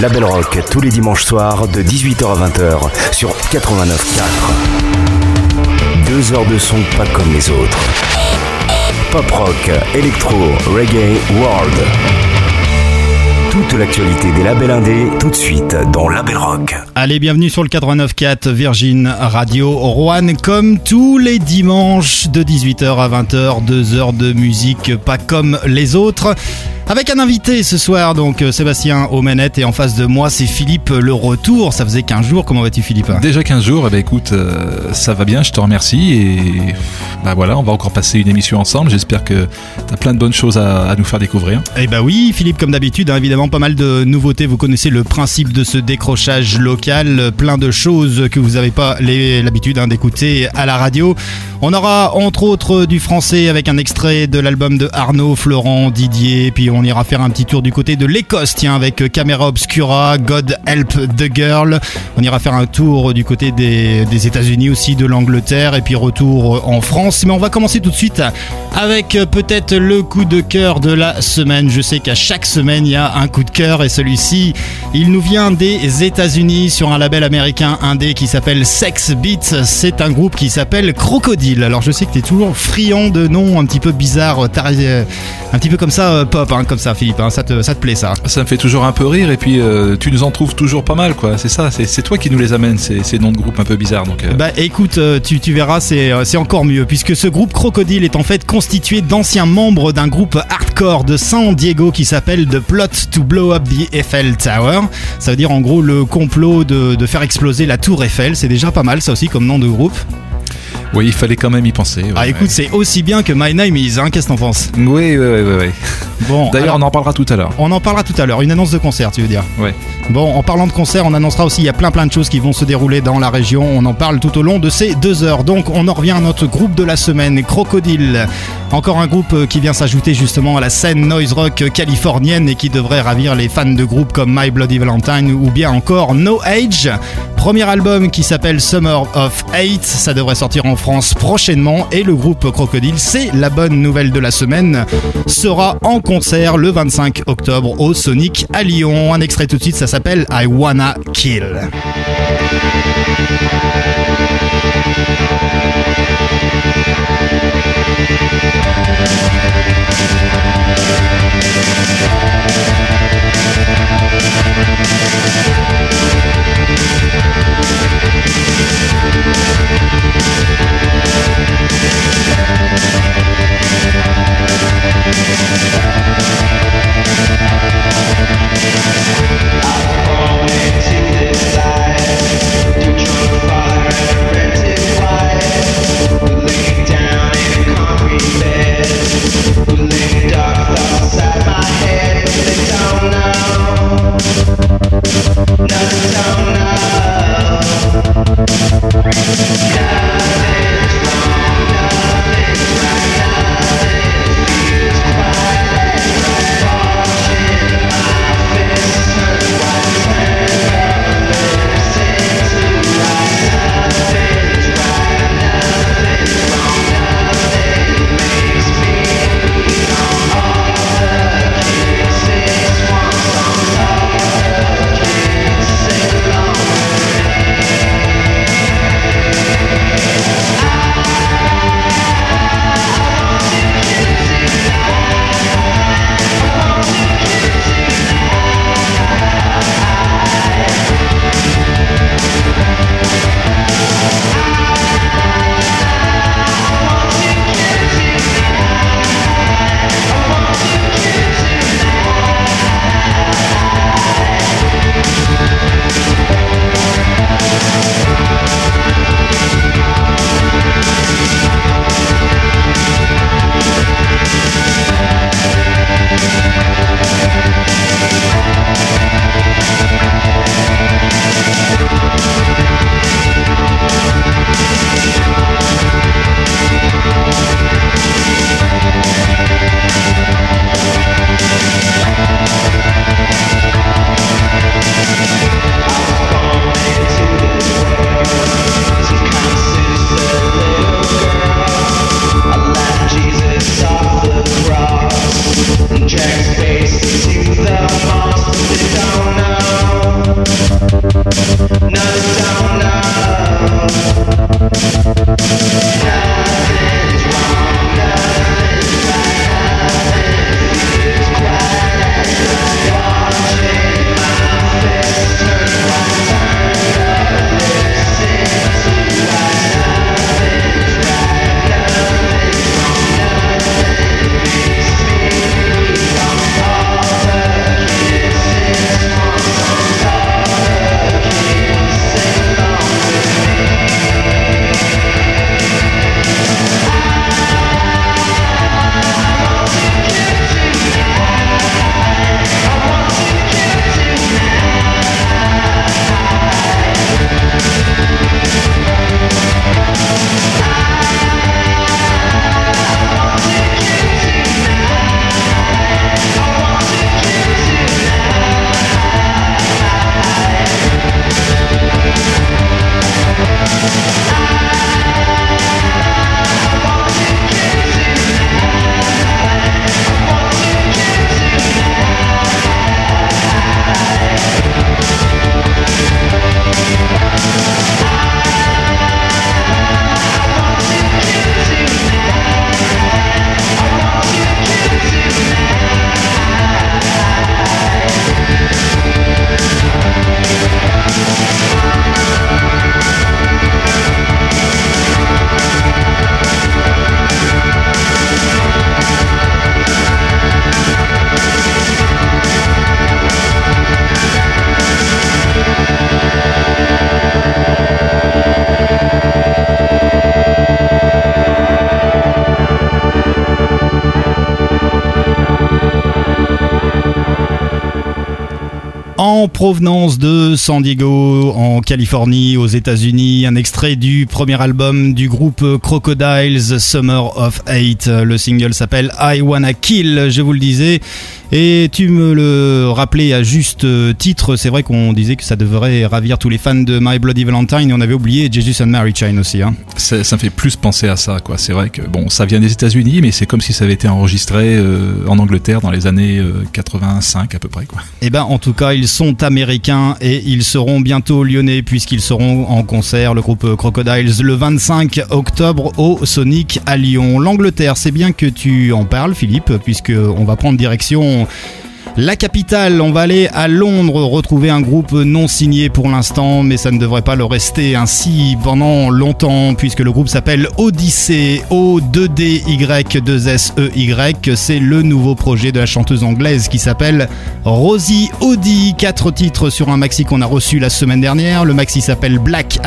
La Belle Rock tous les dimanches soirs de 18h à 20h sur 89.4. Deux heures de son pas comme les autres. Pop rock, électro, reggae, world. Toute l'actualité des labels indés, tout de suite dans Label Rock. Allez, bienvenue sur le 89.4 Virgin Radio Rouen, comme tous les dimanches de 18h à 20h, deux heures de musique pas comme les autres. Avec un invité ce soir, donc euh, Sébastien aux manettes et en face de moi c'est Philippe le retour. Ça faisait 15 jours, comment vas-tu Philippe? Déjà 15 jours, eh ben, écoute, euh, ça va bien, je te remercie et bah voilà, on va encore passer une émission ensemble. J'espère que tu as plein de bonnes choses à, nous faire découvrir. Eh bah oui, Philippe, comme d'habitude, hein, évidemment pas mal de nouveautés. Vous connaissez le principe de ce décrochage local, plein de choses que vous n'avez pas l'habitude hein, d'écouter à la radio. On aura entre autres du français avec un extrait de l'album de Arnaud, Florent, Didier, puis on ira faire un petit tour du côté de l'Écosse, tiens, avec Camera Obscura, God Help the Girl. On ira faire un tour du côté des, États-Unis aussi, de l'Angleterre, et puis retour en France. Mais on va commencer tout de suite avec peut-être le coup de cœur de la semaine. Je sais qu'à chaque semaine, il y a un coup de cœur, et celui-ci, il nous vient des États-Unis sur un label américain indé qui s'appelle Sex Beats. C'est un groupe qui s'appelle Crocodile. Alors je sais que tu es toujours friand de noms un petit peu bizarres, un petit peu comme ça, euh, pop, hein, comme ça, Philippe. Hein, ça, te, ça te plaît, ça Ça me fait toujours un peu rire et puis euh, tu nous en trouves toujours pas mal, quoi. C'est ça, c'est toi qui nous les amènes, ces, ces noms de groupes un peu bizarres. Donc, euh. Bah écoute, tu, tu verras, c'est encore mieux, puisque ce groupe Crocodile est en fait constitué d'anciens membres d'un groupe hardcore de San Diego qui s'appelle The Plot to Blow Up the Eiffel Tower. Ça veut dire en gros le complot de, de faire exploser la tour Eiffel. C'est déjà pas mal, ça aussi, comme nom de groupe. Oui, il fallait quand même y penser. ah, écoute, c'est aussi bien que My Name Is, hein, qu'est-ce que t'en penses Oui, oui, oui, oui. Bon, D'ailleurs, on en parlera tout à l'heure. On en parlera tout à l'heure. Une annonce de concert, tu veux dire Oui. Bon, en parlant de concert, on annoncera aussi, il y a plein plein de choses qui vont se dérouler dans la région. On en parle tout au long de ces deux heures. Donc, on en revient à notre groupe de la semaine, Crocodile. Encore un groupe euh, qui vient s'ajouter justement à la scène noise rock californienne et qui devrait ravir les fans de groupes comme My Bloody Valentine ou bien encore No Age. Premier album qui s'appelle Summer of Hate, ça devrait sortir en France prochainement et le groupe Crocodile, c'est la bonne nouvelle de la semaine, sera en concert le 25 octobre au Sonic à Lyon. Un extrait tout de suite, ça s'appelle I Wanna Kill. Provenance de San Diego, en Californie, aux États-Unis. Un extrait du premier album du groupe Crocodiles, Summer of Hate. Le single s'appelle I Wanna Kill, je vous le disais. Et tu me le rappelais à juste titre, c'est vrai qu'on disait que ça devrait ravir tous les fans de My Bloody Valentine et on avait oublié Jesus and Mary Chain aussi. Hein. Ça, me fait plus penser à ça, quoi. C'est vrai que bon, ça vient des États-Unis, mais c'est comme si ça avait été enregistré euh, en Angleterre dans les années 85 euh, à peu près, quoi. Et eh ben, en tout cas, ils sont américains et ils seront bientôt lyonnais puisqu'ils seront en concert, le groupe Crocodiles, le 25 octobre au Sonic à Lyon. L'Angleterre, c'est bien que tu en parles, Philippe, puisque on va prendre direction la capitale, on va aller à Londres retrouver un groupe non signé pour l'instant, mais ça ne devrait pas le rester ainsi pendant longtemps, puisque le groupe s'appelle Odyssey, O-2-D-Y-2-S-E-Y. C'est le nouveau projet de la chanteuse anglaise qui s'appelle Rosie Audi. Quatre titres sur un maxi qu'on a reçu la semaine dernière. Le maxi s'appelle Black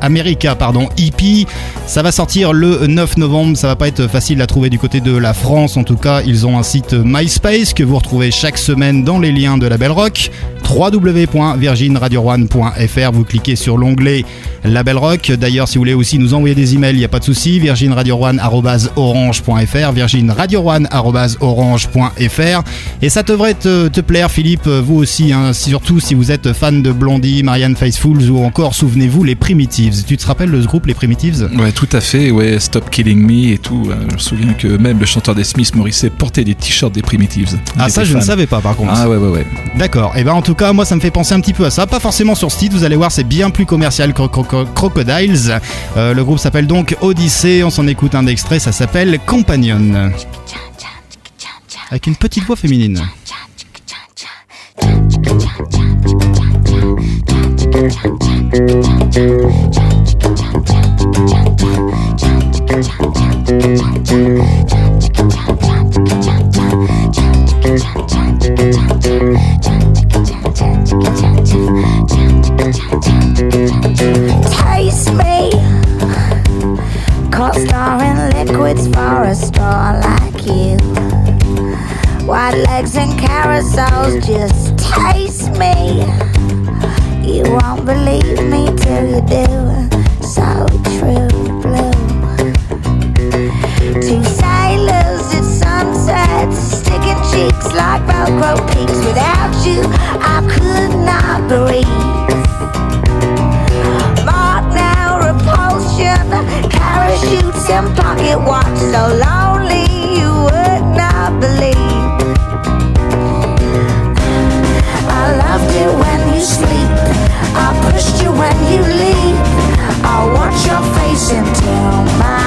America, pardon, EP. Ça va sortir le 9 novembre. Ça va pas être facile à trouver du côté de la France. En tout cas, ils ont un site MySpace que vous retrouvez chaque semaine dans les liens de la Belle Rock www.virginradio1.fr. Vous cliquez sur l'onglet Label Rock. D'ailleurs, si vous voulez aussi nous envoyer des emails, il n'y a pas de souci. virginradio1.orange.fr virginradio1.orange.fr Et ça devrait te, te, plaire, Philippe, vous aussi, hein, surtout si vous êtes fan de Blondie, Marianne Faithfuls ou encore, souvenez-vous, les Primitives. Tu te rappelles le groupe Les Primitives? Ouais, tout à fait. Ouais, Stop Killing Me et tout. Euh, je me souviens que même le chanteur des Smiths, Morrissey, portait des t-shirts des Primitives. Ah, ça, je ne savais pas par contre. Ah, ouais, ouais, ouais. D'accord. Et eh ben en tout cas, moi, ça me fait penser un petit peu à ça. Pas forcément sur ce titre, vous allez voir, c'est bien plus commercial que Crocodiles. Euh, le groupe s'appelle donc Odyssey. On s'en écoute un extrait, ça s'appelle Companion. Avec une petite voix féminine. Taste me, caught starring liquids for a star like you. White legs and carousels, just taste me. You won't believe me till you do. So true, blue. At sunset, sticking cheeks like Velcro peaks. Without you, I could not breathe. Mark now, repulsion, parachutes and pocket watch. So lonely, you would not believe. I loved it when you sleep. I pushed you when you leave. I watch your face until my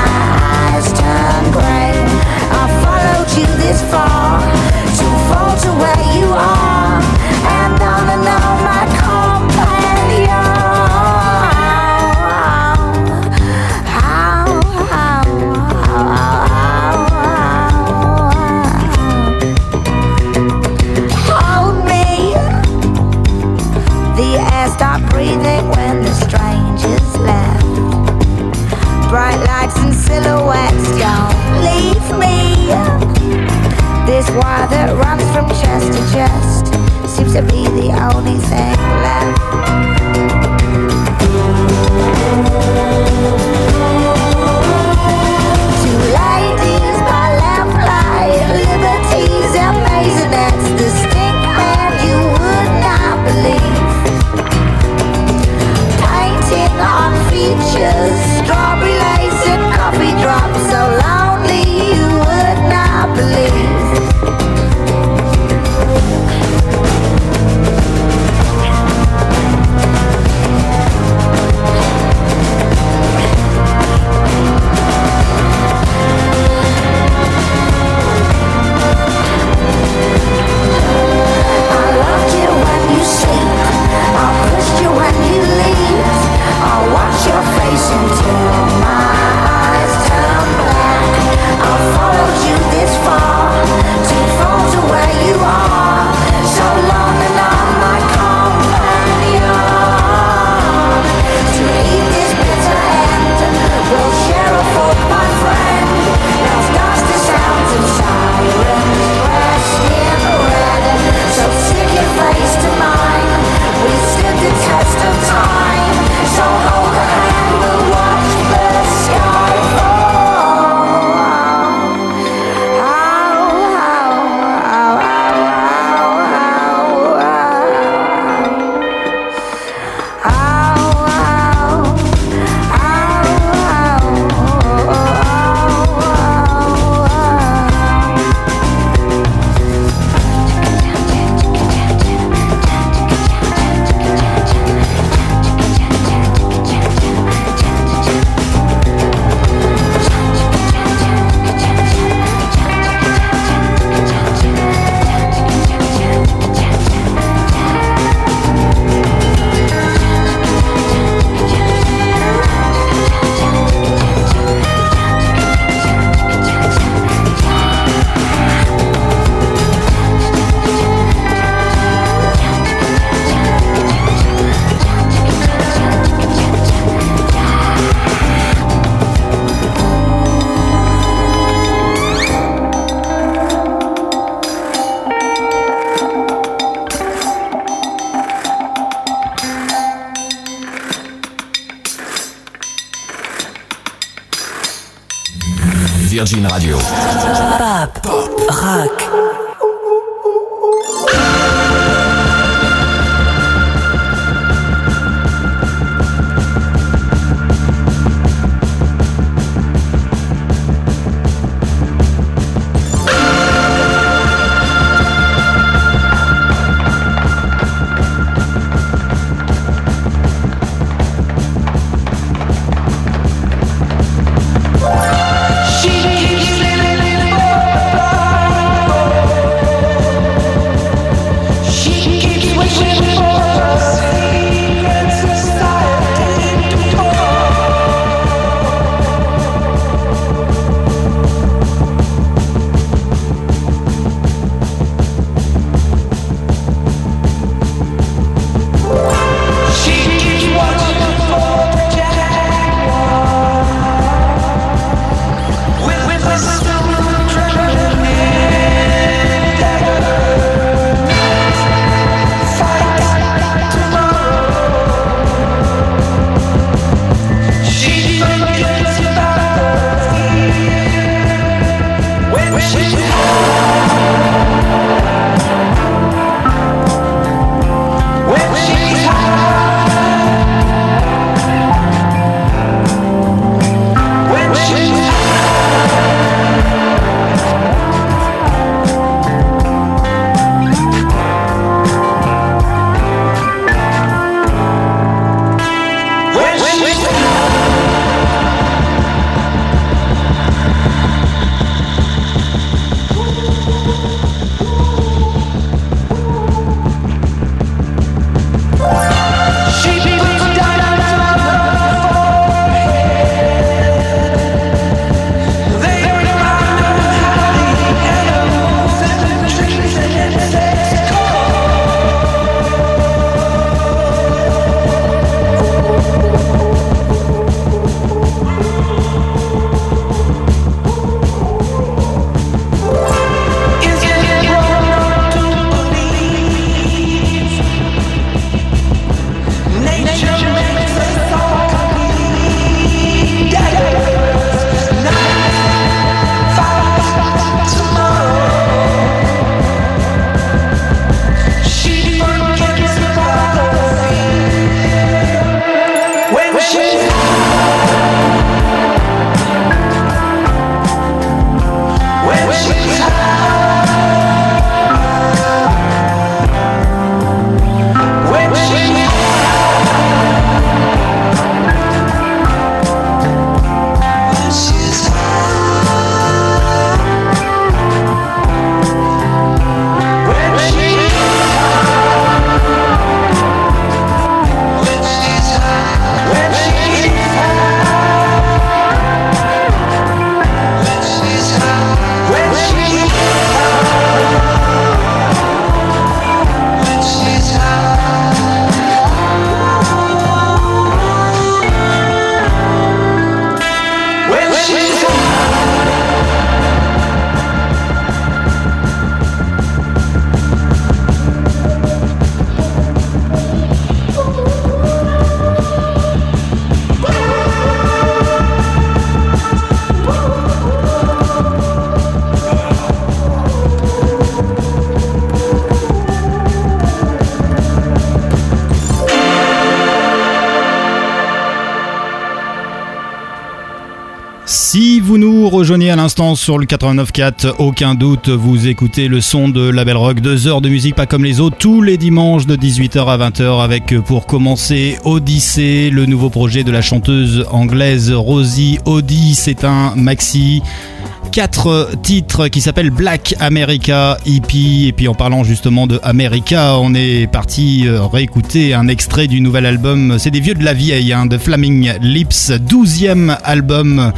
eyes turn gray. I followed you this far rejoignez à l'instant sur le 89.4, aucun doute, vous écoutez le son de la Belle Rock, deux heures de musique pas comme les autres, tous les dimanches de 18h à 20h avec pour commencer Odyssey, le nouveau projet de la chanteuse anglaise Rosie Audi, c'est un maxi quatre titres qui s'appellent Black America Hippie. Et puis en parlant justement de America, on est parti euh, réécouter un extrait du nouvel album. C'est des vieux de la vieille, hein, de Flaming Lips, 12e album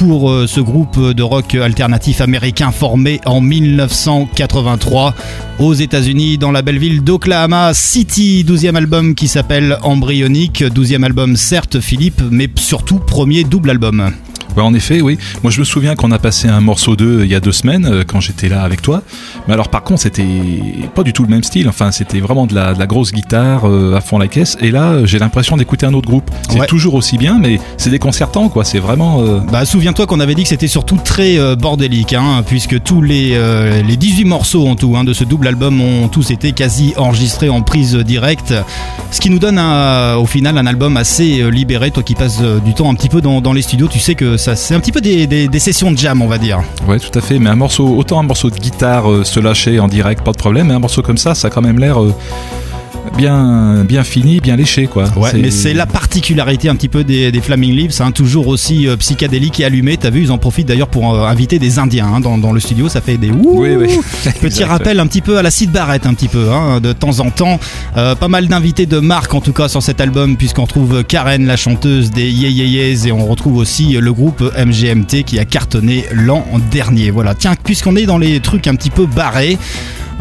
pour euh, ce groupe de rock alternatif américain formé en 1983 aux États-Unis dans la belle ville d'Oklahoma City. 12e album qui s'appelle Embryonique. 12e album certes Philippe, mais surtout premier double album. Ouais, en effet, oui. Moi, je me souviens qu'on a passé un morceau 2 il y a deux semaines, euh, quand j'étais là avec toi. Mais alors, par contre, c'était pas du tout le même style. Enfin, c'était vraiment de la, de la grosse guitare euh, à fond la caisse. Et là, j'ai l'impression d'écouter un autre groupe. C'est Ouais. toujours aussi bien, mais c'est déconcertant, quoi. C'est vraiment. euh, Bah, souviens-toi qu'on avait dit que c'était surtout très euh, bordélique, hein, puisque tous les, euh, les 18 morceaux en tout hein, de ce double album ont tous été quasi enregistrés en prise directe, ce qui nous donne un- au final un album assez euh, libéré. Toi qui passes euh, du temps un petit peu dans, dans les studios, tu sais que c'est un petit peu des sessions de jam, on va dire. Ouais, tout à fait. Mais un morceau, autant un morceau de guitare euh, se lâcher en direct, pas de problème. Mais un morceau comme ça, ça a quand même l'air euh, bien, bien fini, bien léché, quoi. Ouais, mais c'est la particularité un petit peu des, des Flaming Lips, hein, toujours aussi euh, psychédélique et allumé. T'as vu, ils en profitent d'ailleurs pour euh, inviter des Indiens hein, dans, dans le studio. Ça fait des ouh. Oui, oui. Petit Exact, rappel un petit peu à la Sid Barrett, un petit peu, hein, de temps en temps. Euh, pas mal d'invités de marque en tout cas sur cet album, puisqu'on trouve Karen, la chanteuse des Yeah Yeah Yeahs, et on retrouve aussi le groupe MGMT qui a cartonné l'an dernier. Voilà, tiens, puisqu'on est dans les trucs un petit peu barrés.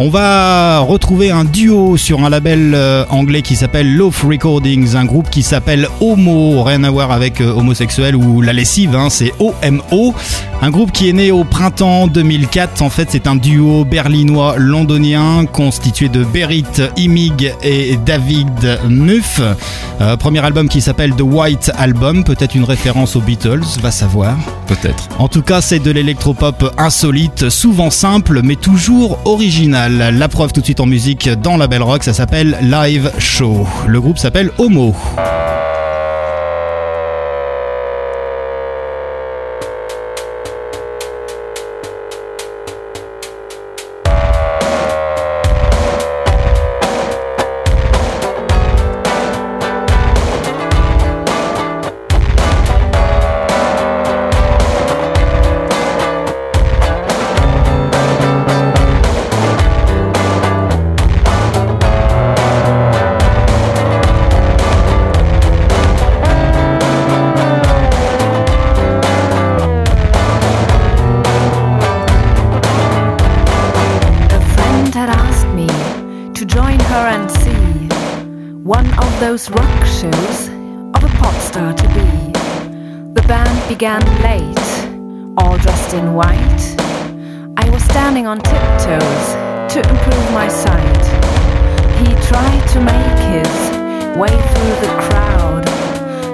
On va retrouver un duo sur un label euh, anglais qui s'appelle Loaf Recordings, un groupe qui s'appelle Homo, rien à voir avec euh, homosexuel ou la lessive, hein, c'est OMO. Un groupe qui est né au printemps 2004. En fait, c'est un duo berlinois-londonien constitué de Berit Imig et David Muff. Euh, premier album qui s'appelle The White Album, peut-être une référence aux Beatles, va savoir. Peut-être. En tout cas, c'est de l'électropop insolite, souvent simple, mais toujours original. La preuve tout de suite en musique dans la Belle Rock, ça s'appelle Live Show. Le groupe s'appelle Homo. Way through the crowd.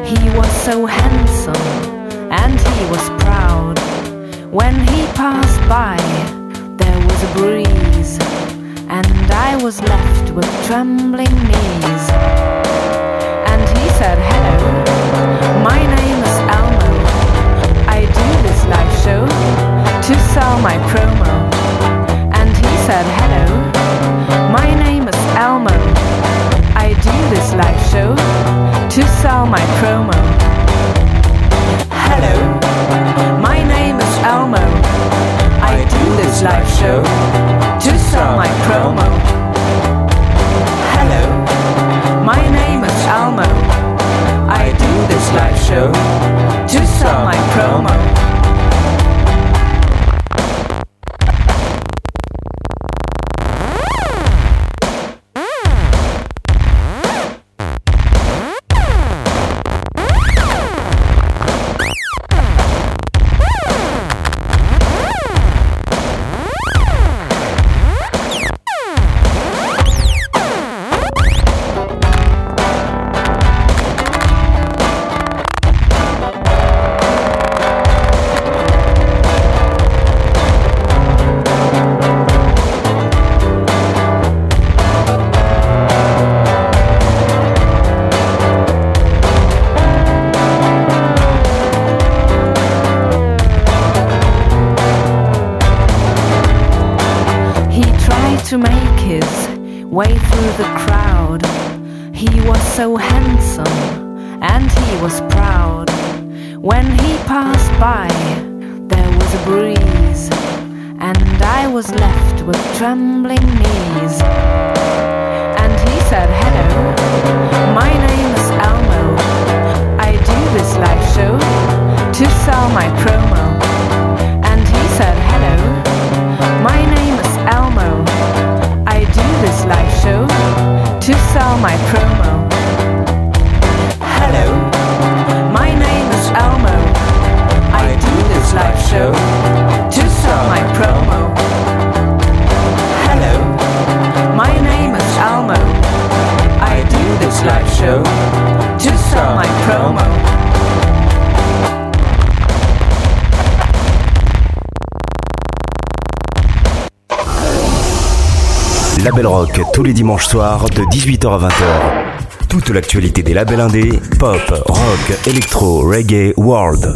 He was so handsome and he was proud. When he passed by, there was a breeze, and I was left with trembling knees. And he said, Hello, my name is Elmo. I do this live show to sell my promo. And he said, Hello, my name is Elmo. I do this live show to sell my promo. Hello, my name is Elmo. I do this live show to sell my promo. De 18h à 20h. Toute l'actualité des labels indés, pop, rock, électro, reggae, world.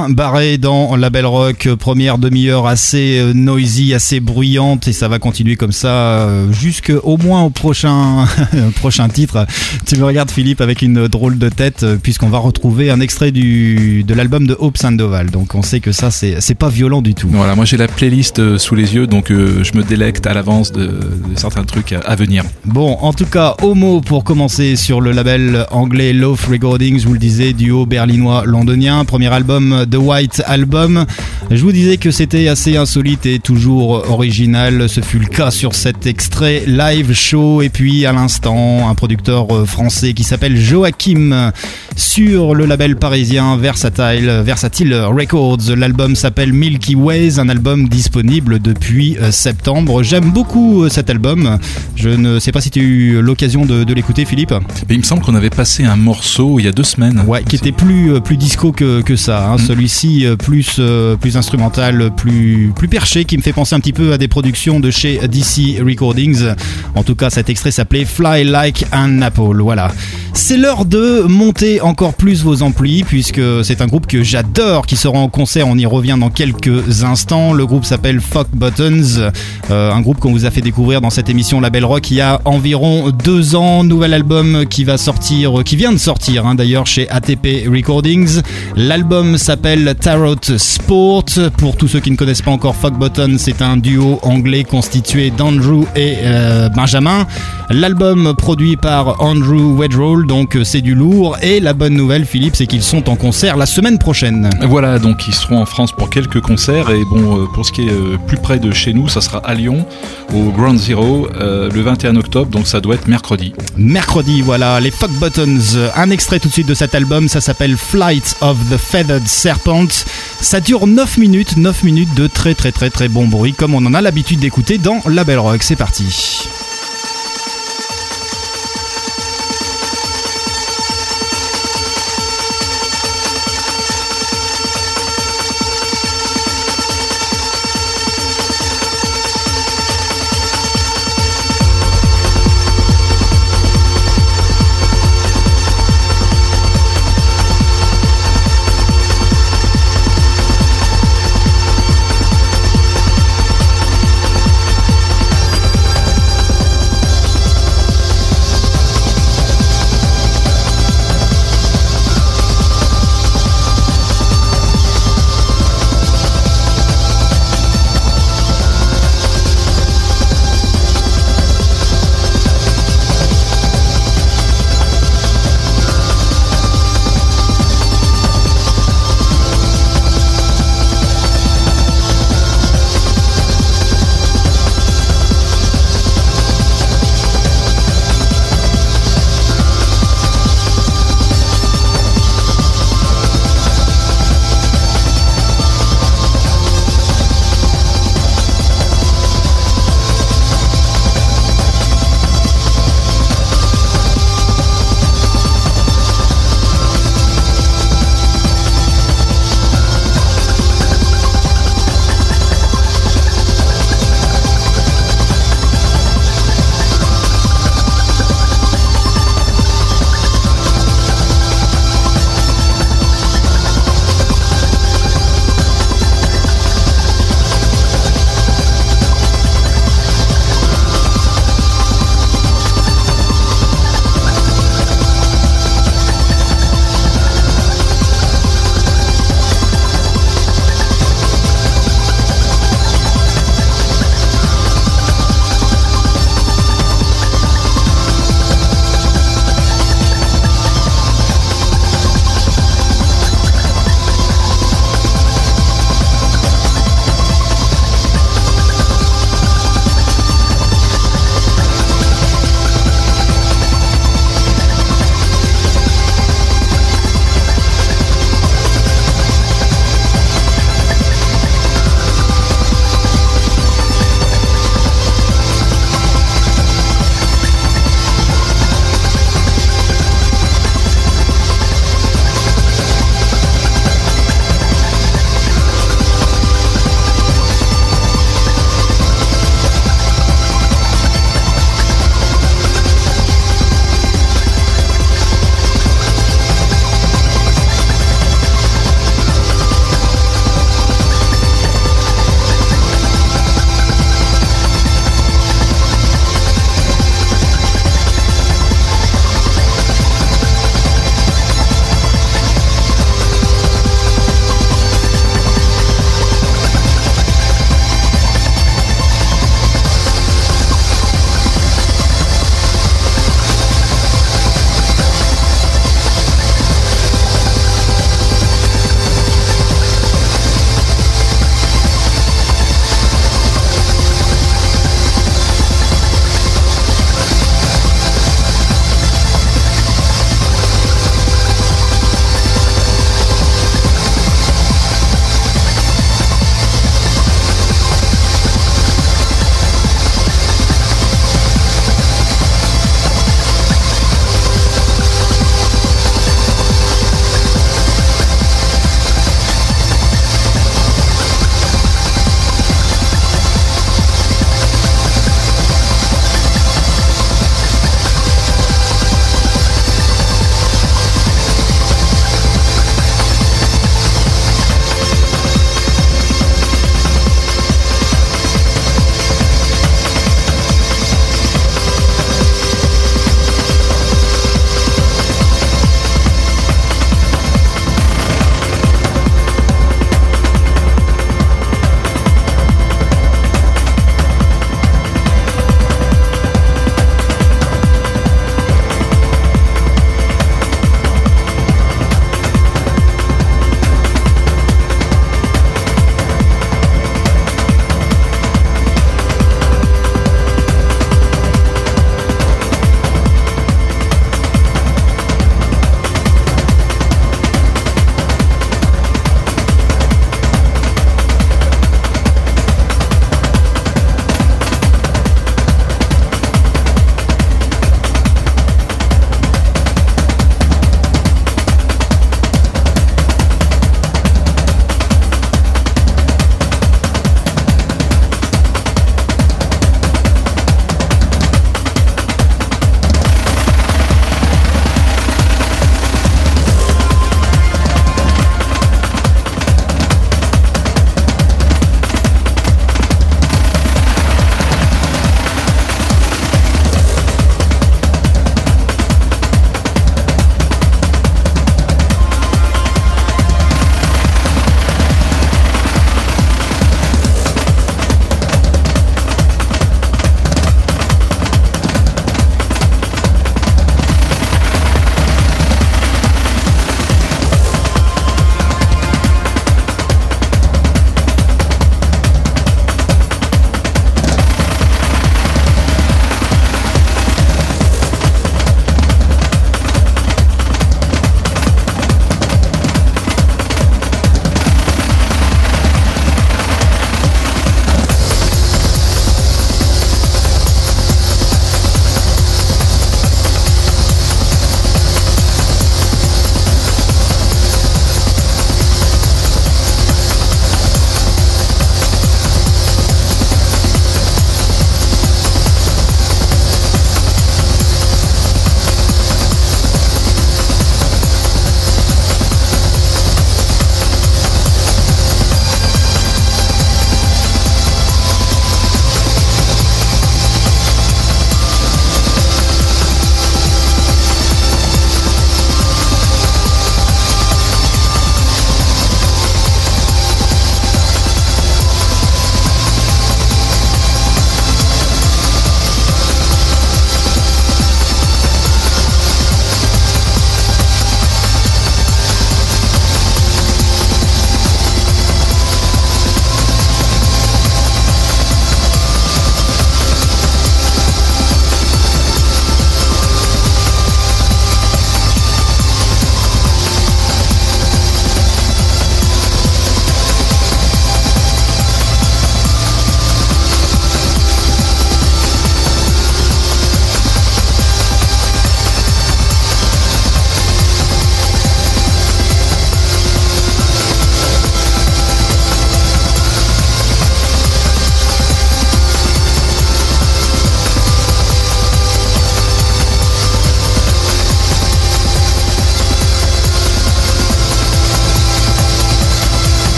Bien barré dans la Belle Rock, première demi-heure assez euh, noisy, assez bruyante et ça va continuer comme ça euh, jusqu'au moins au prochain, prochain titre. Tu me regardes Philippe avec une drôle de tête euh, puisqu'on va retrouver un extrait du, de l'album de Hope Sandoval. Donc on sait que ça c'est pas violent du tout. Voilà, moi j'ai la playlist sous les yeux donc je me délecte à l'avance de, de, certains trucs à venir. Bon, en tout cas, Homo pour commencer sur le label anglais Loaf Recordings, je vous le disais, duo berlinois londonien premier album The White Album. Je vous disais que c'était assez insolite et toujours original. Ce fut le cas sur cet extrait live show. Et puis à l'instant, un producteur français qui s'appelle Joachim sur le label parisien Versatile, Versatile Records. L'album s'appelle Milky Ways, un album disponible depuis euh, septembre. J'aime beaucoup euh, cet album. Je ne sais pas si tu as eu l'occasion de, de l'écouter, Philippe. Mais il me semble qu'on avait passé un morceau il y a deux semaines. Ouais, qui était plus, euh, plus disco que, que ça. hein. Mm. Celui-ci plus, plus instrumental, plus, plus perché, qui me fait penser un petit peu à des productions de chez DC Recordings. En tout cas, cet extrait s'appelait Fly Like an Apple. Voilà. C'est l'heure de monter encore plus vos amplis, puisque c'est un groupe que j'adore, qui sera en concert. On y revient dans quelques instants. Le groupe s'appelle Fuck Buttons, euh, un groupe qu'on vous a fait découvrir dans cette émission Label Rock il y a environ deux ans. Nouvel album qui va sortir, qui vient de sortir hein, d'ailleurs chez ATP Recordings. L'album s'appelle Tarot Sport. Pour tous ceux qui ne connaissent pas encore Fuck Buttons, c'est un duo anglais constitué d'Andrew et euh, Benjamin. L'album produit par Andrew Wedroll, donc euh, c'est du lourd. Et la bonne nouvelle, Philippe, c'est qu'ils sont en concert la semaine prochaine. Voilà, donc ils seront en France pour quelques concerts. Et bon, euh, pour ce qui est euh, plus près de chez nous, ça sera à Lyon, au Ground Zero, euh, le 21 octobre. Donc ça doit être mercredi. Mercredi, voilà, les Fuck Buttons. Un extrait tout de suite de cet album, ça s'appelle Flight of the Feathered Serpent. Ça dure 9 minutes, 9 minutes de très très très très bon bruit, comme on en a l'habitude d'écouter dans La Belle Rock. C'est parti.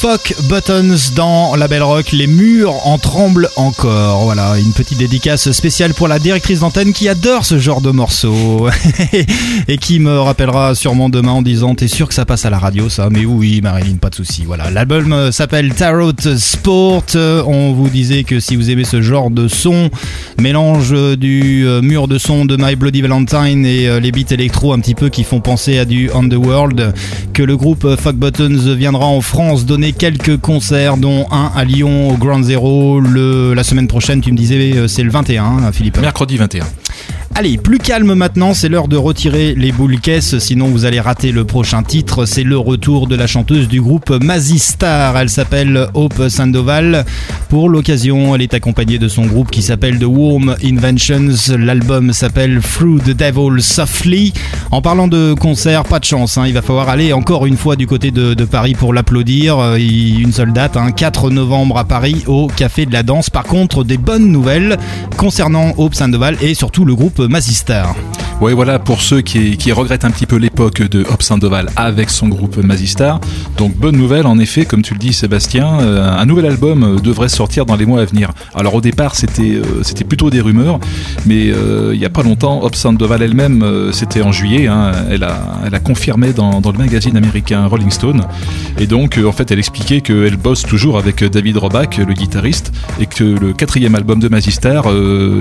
Fuck Buttons dans la Belle Rock, les murs en tremblent encore. Voilà, une petite dédicace spéciale pour la directrice d'antenne qui adore ce genre de morceaux et qui me rappellera sûrement demain en disant T'es sûr que ça passe à la radio ça? Mais oui, Marilyn, pas de souci. Voilà, l'album s'appelle Tarot Sport. On vous disait que si vous aimez ce genre de son, mélange du euh, mur de son de My Bloody Valentine et euh, les beats électro un petit peu qui font penser à du Underworld, que le groupe Fuck Buttons viendra en France donner quelques concerts, dont un à Lyon au Ground Zero le, la semaine prochaine. Tu me disais, euh, c'est le 21, Philippe. Mercredi 21. Allez, plus calme maintenant, c'est l'heure de retirer les boules caisses, sinon vous allez rater le prochain titre. C'est le retour de la chanteuse du groupe Mazistar. Elle s'appelle Hope Sandoval. Pour l'occasion, elle est accompagnée de son groupe qui s'appelle The Warm Inventions. L'album s'appelle Through the Devil Softly. En parlant de concert, pas de chance, hein. il va falloir aller encore une fois du côté de, Paris pour l'applaudir. Euh, une seule date, 4 hein. novembre à Paris au Café de la Danse. Par contre, des bonnes nouvelles concernant Hope Sandoval et surtout le groupe Mazistar. Oui, voilà, pour ceux qui, qui regrettent un petit peu l'époque de Hop Sandoval avec son groupe Mazistar. Donc, bonne nouvelle, en effet, comme tu le dis, Sébastien, euh, un nouvel album euh, devrait sortir dans les mois à venir. Alors, au départ, c'était euh, plutôt des rumeurs, mais il n'y a pas longtemps, Hop Sandoval elle-même, c'était en juillet, hein, elle, a, elle a confirmé dans, dans, le magazine américain Rolling Stone. Et donc, en fait, elle expliquait qu'elle bosse toujours avec David Roback, le guitariste, et que le quatrième album de Mazistar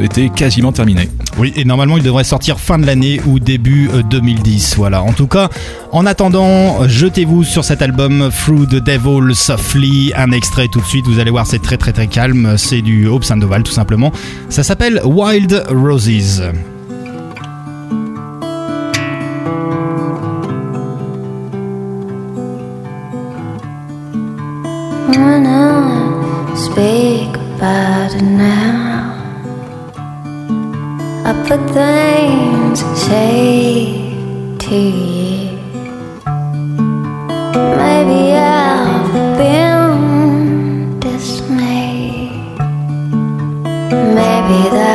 était quasiment terminé. Oui, et normalement, il devrait sortir fin de l'année ou début 2010. Euh, voilà. En tout cas, en attendant, jetez-vous sur cet album Through the Devil Softly. Un extrait tout de suite. Vous allez voir, c'est très très très calme. C'est du Hope Sandoval tout simplement. Ça s'appelle Wild Roses. Say to you. Maybe I've been dismayed. Maybe that's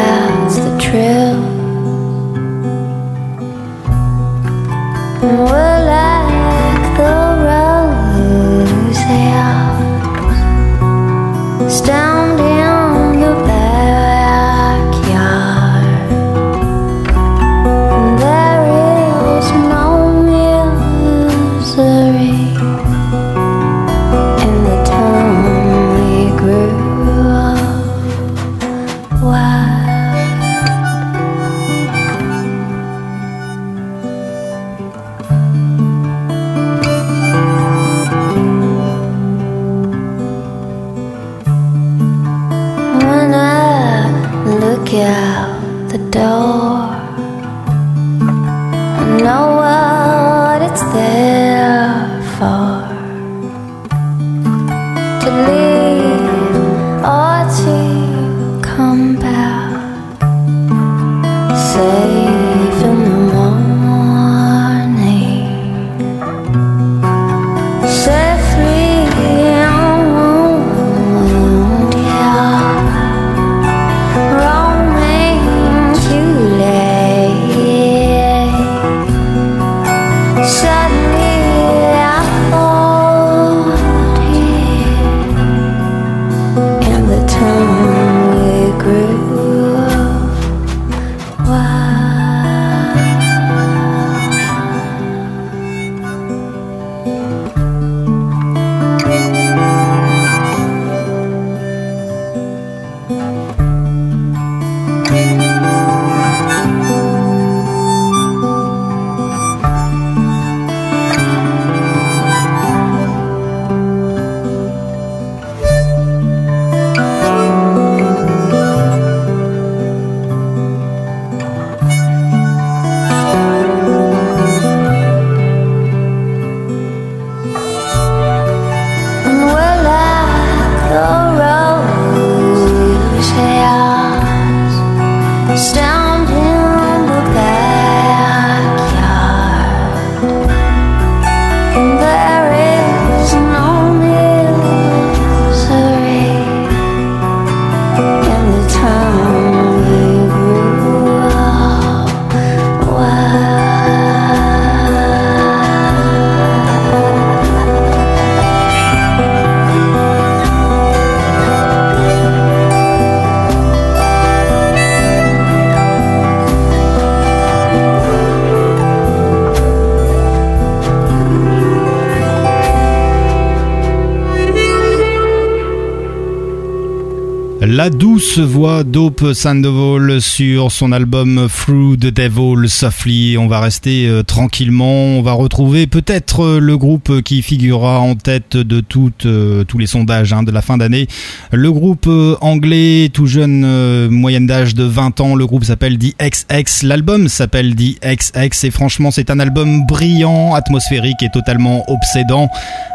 La douce voix d'Ope Sandoval sur son album Through the Devil Softly. On va rester euh, tranquillement. On va retrouver peut-être euh, le groupe qui figurera en tête de euh, tous les sondages hein, de la fin d'année. Le groupe anglais, tout jeune, moyenne d'âge de 20 ans. Le groupe s'appelle The XX. L'album s'appelle The XX. Et franchement, c'est un album brillant, atmosphérique et totalement obsédant.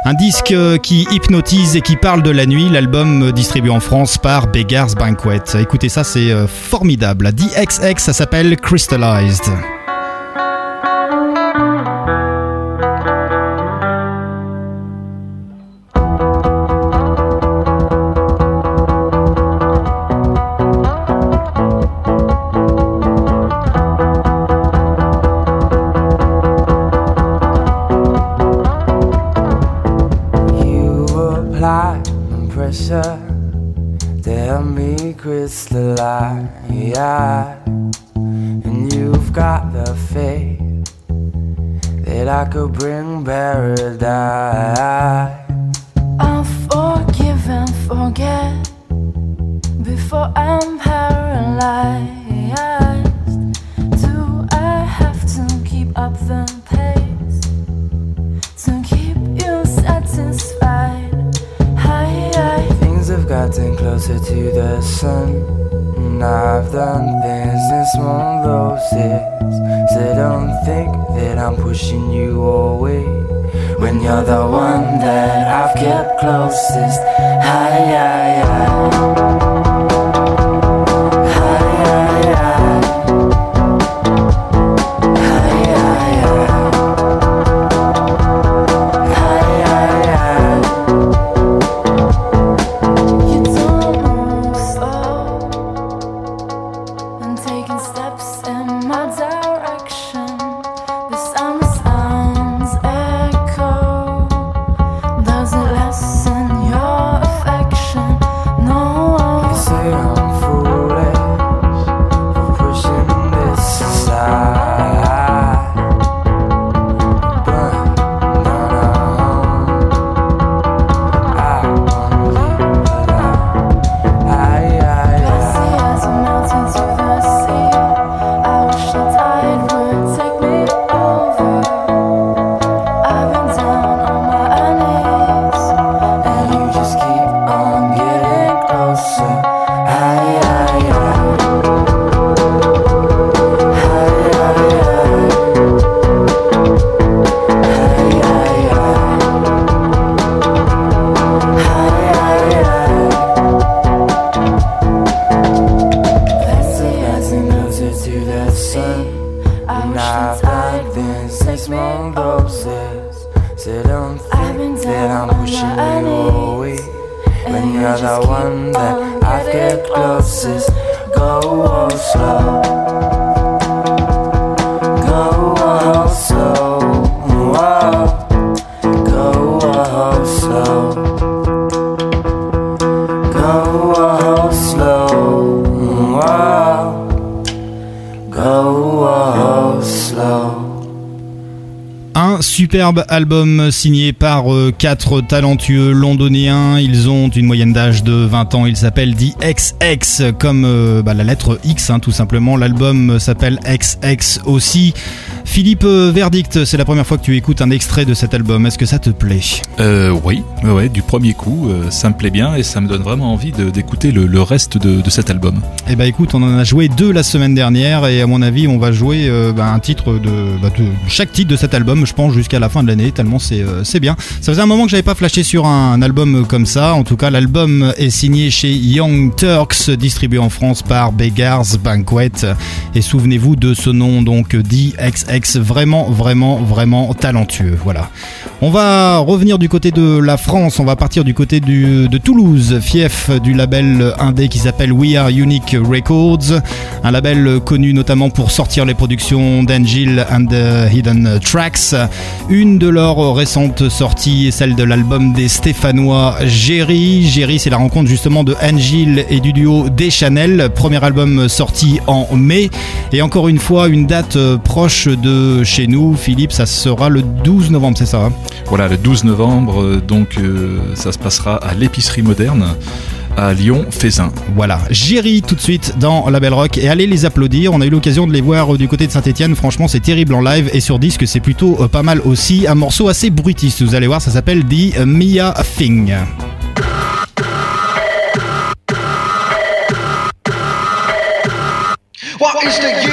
Un disque qui hypnotise et qui parle de la nuit. L'album distribué en France par Banquet. Écoutez ça, c'est euh, formidable. DXX, ça s'appelle Crystallized. Superbe album signé par euh, quatre talentueux londoniens. Ils ont une moyenne d'âge de 20 ans. Ils s'appellent The XX comme euh, bah, la lettre X hein, tout simplement. L'album s'appelle XX aussi. Philippe euh, Verdict, c'est la première fois que tu écoutes un extrait de cet album. Est-ce que ça te plaît? Euh, Oui, du premier coup, ça me plaît bien et ça me donne vraiment envie d'écouter le, reste de, cet album. Eh bah écoute, on en a joué deux la semaine dernière et à mon avis, on va jouer bah, un titre bah, de, chaque titre de cet album, je pense, jusqu'à la fin de l'année, tellement c'est bien. Ça faisait un moment que j'avais pas flashé sur un, album comme ça. En tout cas, l'album est signé chez Young Turks, distribué en France par Beggars Banquet. Et souvenez-vous de ce nom, donc DXX vraiment, vraiment, vraiment talentueux. Voilà. On va revenir du côté de la France, on va partir du côté de Toulouse, fief du label indé qui s'appelle We Are Unique Records, un label connu notamment pour sortir les productions d'Angel and the Hidden Tracks. Une de leurs récentes sorties est celle de l'album des Stéphanois Jerry. Jerry, c'est la rencontre justement de Angel et du duo Des Chanel, premier album sorti en mai. Et encore une fois, une date proche de chez nous, Philippe, ça sera le 12 novembre, c'est ça hein? Voilà, le 12 novembre, euh, donc euh, ça se passera à l'épicerie moderne. à Lyon, Faisin. Voilà, Géry tout de suite dans la Belle Rock et allez les applaudir. On a eu l'occasion de les voir euh, du côté de Saint-Etienne. Franchement, c'est terrible en live et sur disque, c'est plutôt euh, pas mal aussi. Un morceau assez bruitiste, vous allez voir, ça s'appelle The Mia Thing. What is the use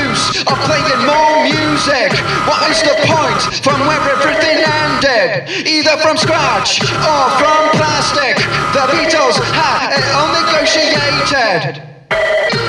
of playing more music? What is the point from where everything ended? Either from scratch or from plastic. The Beatles had it all negotiated.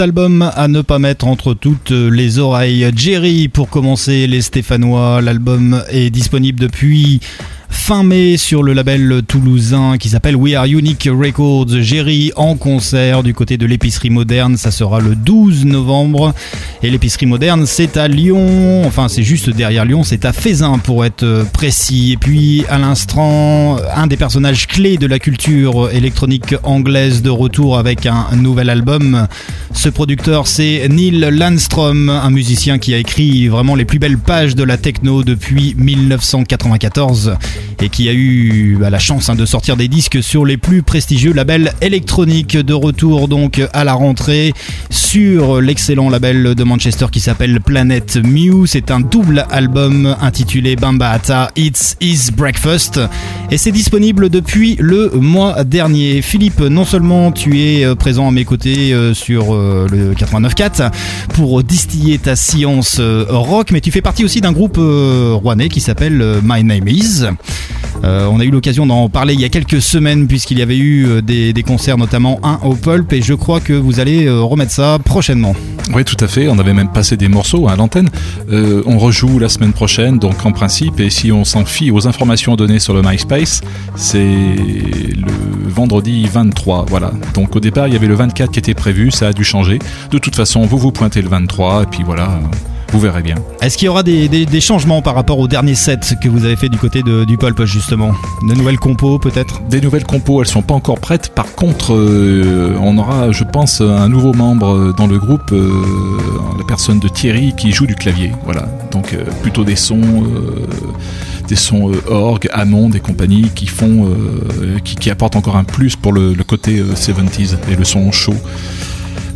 Albums à ne pas mettre entre toutes les oreilles. Jerry pour commencer, les Stéphanois. L'album est disponible depuis fin mai sur le label toulousain qui s'appelle We Are Unique Records. Jerry en concert du côté de l'épicerie moderne. Ça sera le 12 novembre. Et l'épicerie moderne, c'est à Lyon. Enfin, c'est juste derrière Lyon. C'est à Fézin pour être précis. Et puis, à l'instant, un des personnages clés de la culture électronique anglaise de retour avec un nouvel album. Ce producteur, c'est Neil Landstrom, un musicien qui a écrit vraiment les plus belles pages de la techno depuis 1994 et qui a eu bah, la chance hein, de sortir des disques sur les plus prestigieux labels électroniques de retour donc à la rentrée sur l'excellent label de Manchester qui s'appelle Planet Mew. C'est un double album intitulé Bamba Ata It's Is Breakfast et c'est disponible depuis le mois dernier. Philippe, non seulement tu es euh, présent à mes côtés euh, sur euh, le 89.4 pour distiller ta science euh, rock, mais tu fais partie aussi d'un groupe euh, rouennais qui s'appelle euh, My Name Is. Euh, on a eu l'occasion d'en parler il y a quelques semaines puisqu'il y avait eu euh, des, concerts, notamment un au Pulp, et je crois que vous allez euh, remettre ça prochainement. Oui, tout à fait. On avait même passé des morceaux à l'antenne. Euh, on rejoue la semaine prochaine, donc en principe, et si on s'en fie aux informations données sur le MySpace, c'est le vendredi 23. Voilà. Donc au départ, il y avait le 24 qui était prévu, ça a dû changer. De toute façon, vous vous pointez le 23, et puis voilà, vous verrez bien. Est-ce qu'il y aura des, des- des changements par rapport au dernier set que vous avez fait du côté de- du Pulp justement? De nouvelles compos peut-être? Des nouvelles compos, elles sont pas encore prêtes. Par contre, euh, on aura, je pense, un nouveau membre dans le groupe, euh, la personne de Thierry qui joue du clavier. Voilà. Donc euh, plutôt des sons, des sons euh, orgue, Hammond et compagnie qui font, euh, qui, qui apportent encore un plus pour le, le côté euh, 70s et le son chaud.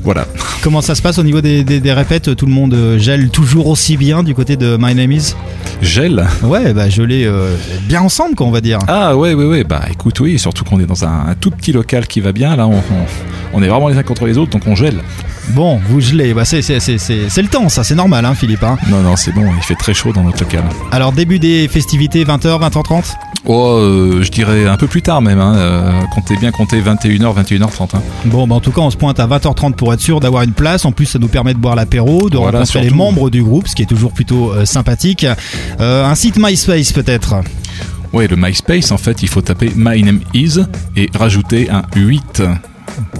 Voilà. Comment ça se passe au niveau des, des- des répètes? Tout le monde euh, gèle toujours aussi bien du côté de My Name Is? Gel. Ouais, bah je l'ai euh, bien ensemble, quoi, on va dire. Ah ouais, ouais, ouais. Bah écoute, oui. Surtout qu'on est dans un, un tout petit local qui va bien. Là, on, on, on est vraiment les uns contre les autres, donc on gèle. Bon, vous gelez, bah c'est, le temps, ça, c'est normal, hein, Philippe. hein. Non, non, c'est bon. Il fait très chaud dans notre local. Alors, début des festivités, 20h, 20h30 Oh, euh, je dirais un peu plus tard même. Hein, euh, comptez bien compter 21h, 21h30. Hein. Bon, bah en tout cas, on se pointe à 20h30 pour être sûr d'avoir une place. En plus, ça nous permet de boire l'apéro, de Voilà, rencontrer les membres du groupe, ce qui est toujours plutôt euh, sympathique. Un site MySpace, peut-être? Ouais, le MySpace, en fait, il faut taper My Name Is et rajouter un 8.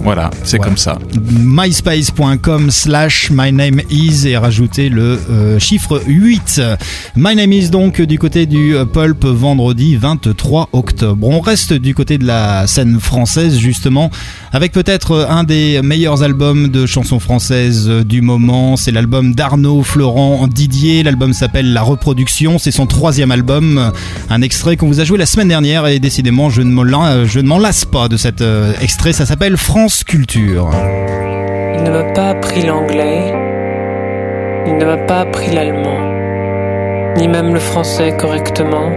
Voilà, c'est Ouais. comme ça. myspace.com slash my name is et rajouter le euh, chiffre 8. My name is donc du côté du euh, Pulp vendredi 23 octobre. On reste du côté de la scène française justement avec peut-être un des meilleurs albums de chansons françaises euh, du moment. C'est l'album d'Arnaud Florent Didier. L'album s'appelle La Reproduction. C'est son troisième album. Un extrait qu'on vous a joué la semaine dernière et décidément je ne m'en lasse pas de cet extrait. Ça s'appelle France Culture. Il ne m'a pas appris l'anglais, il ne m'a pas appris l'allemand, ni même le français correctement.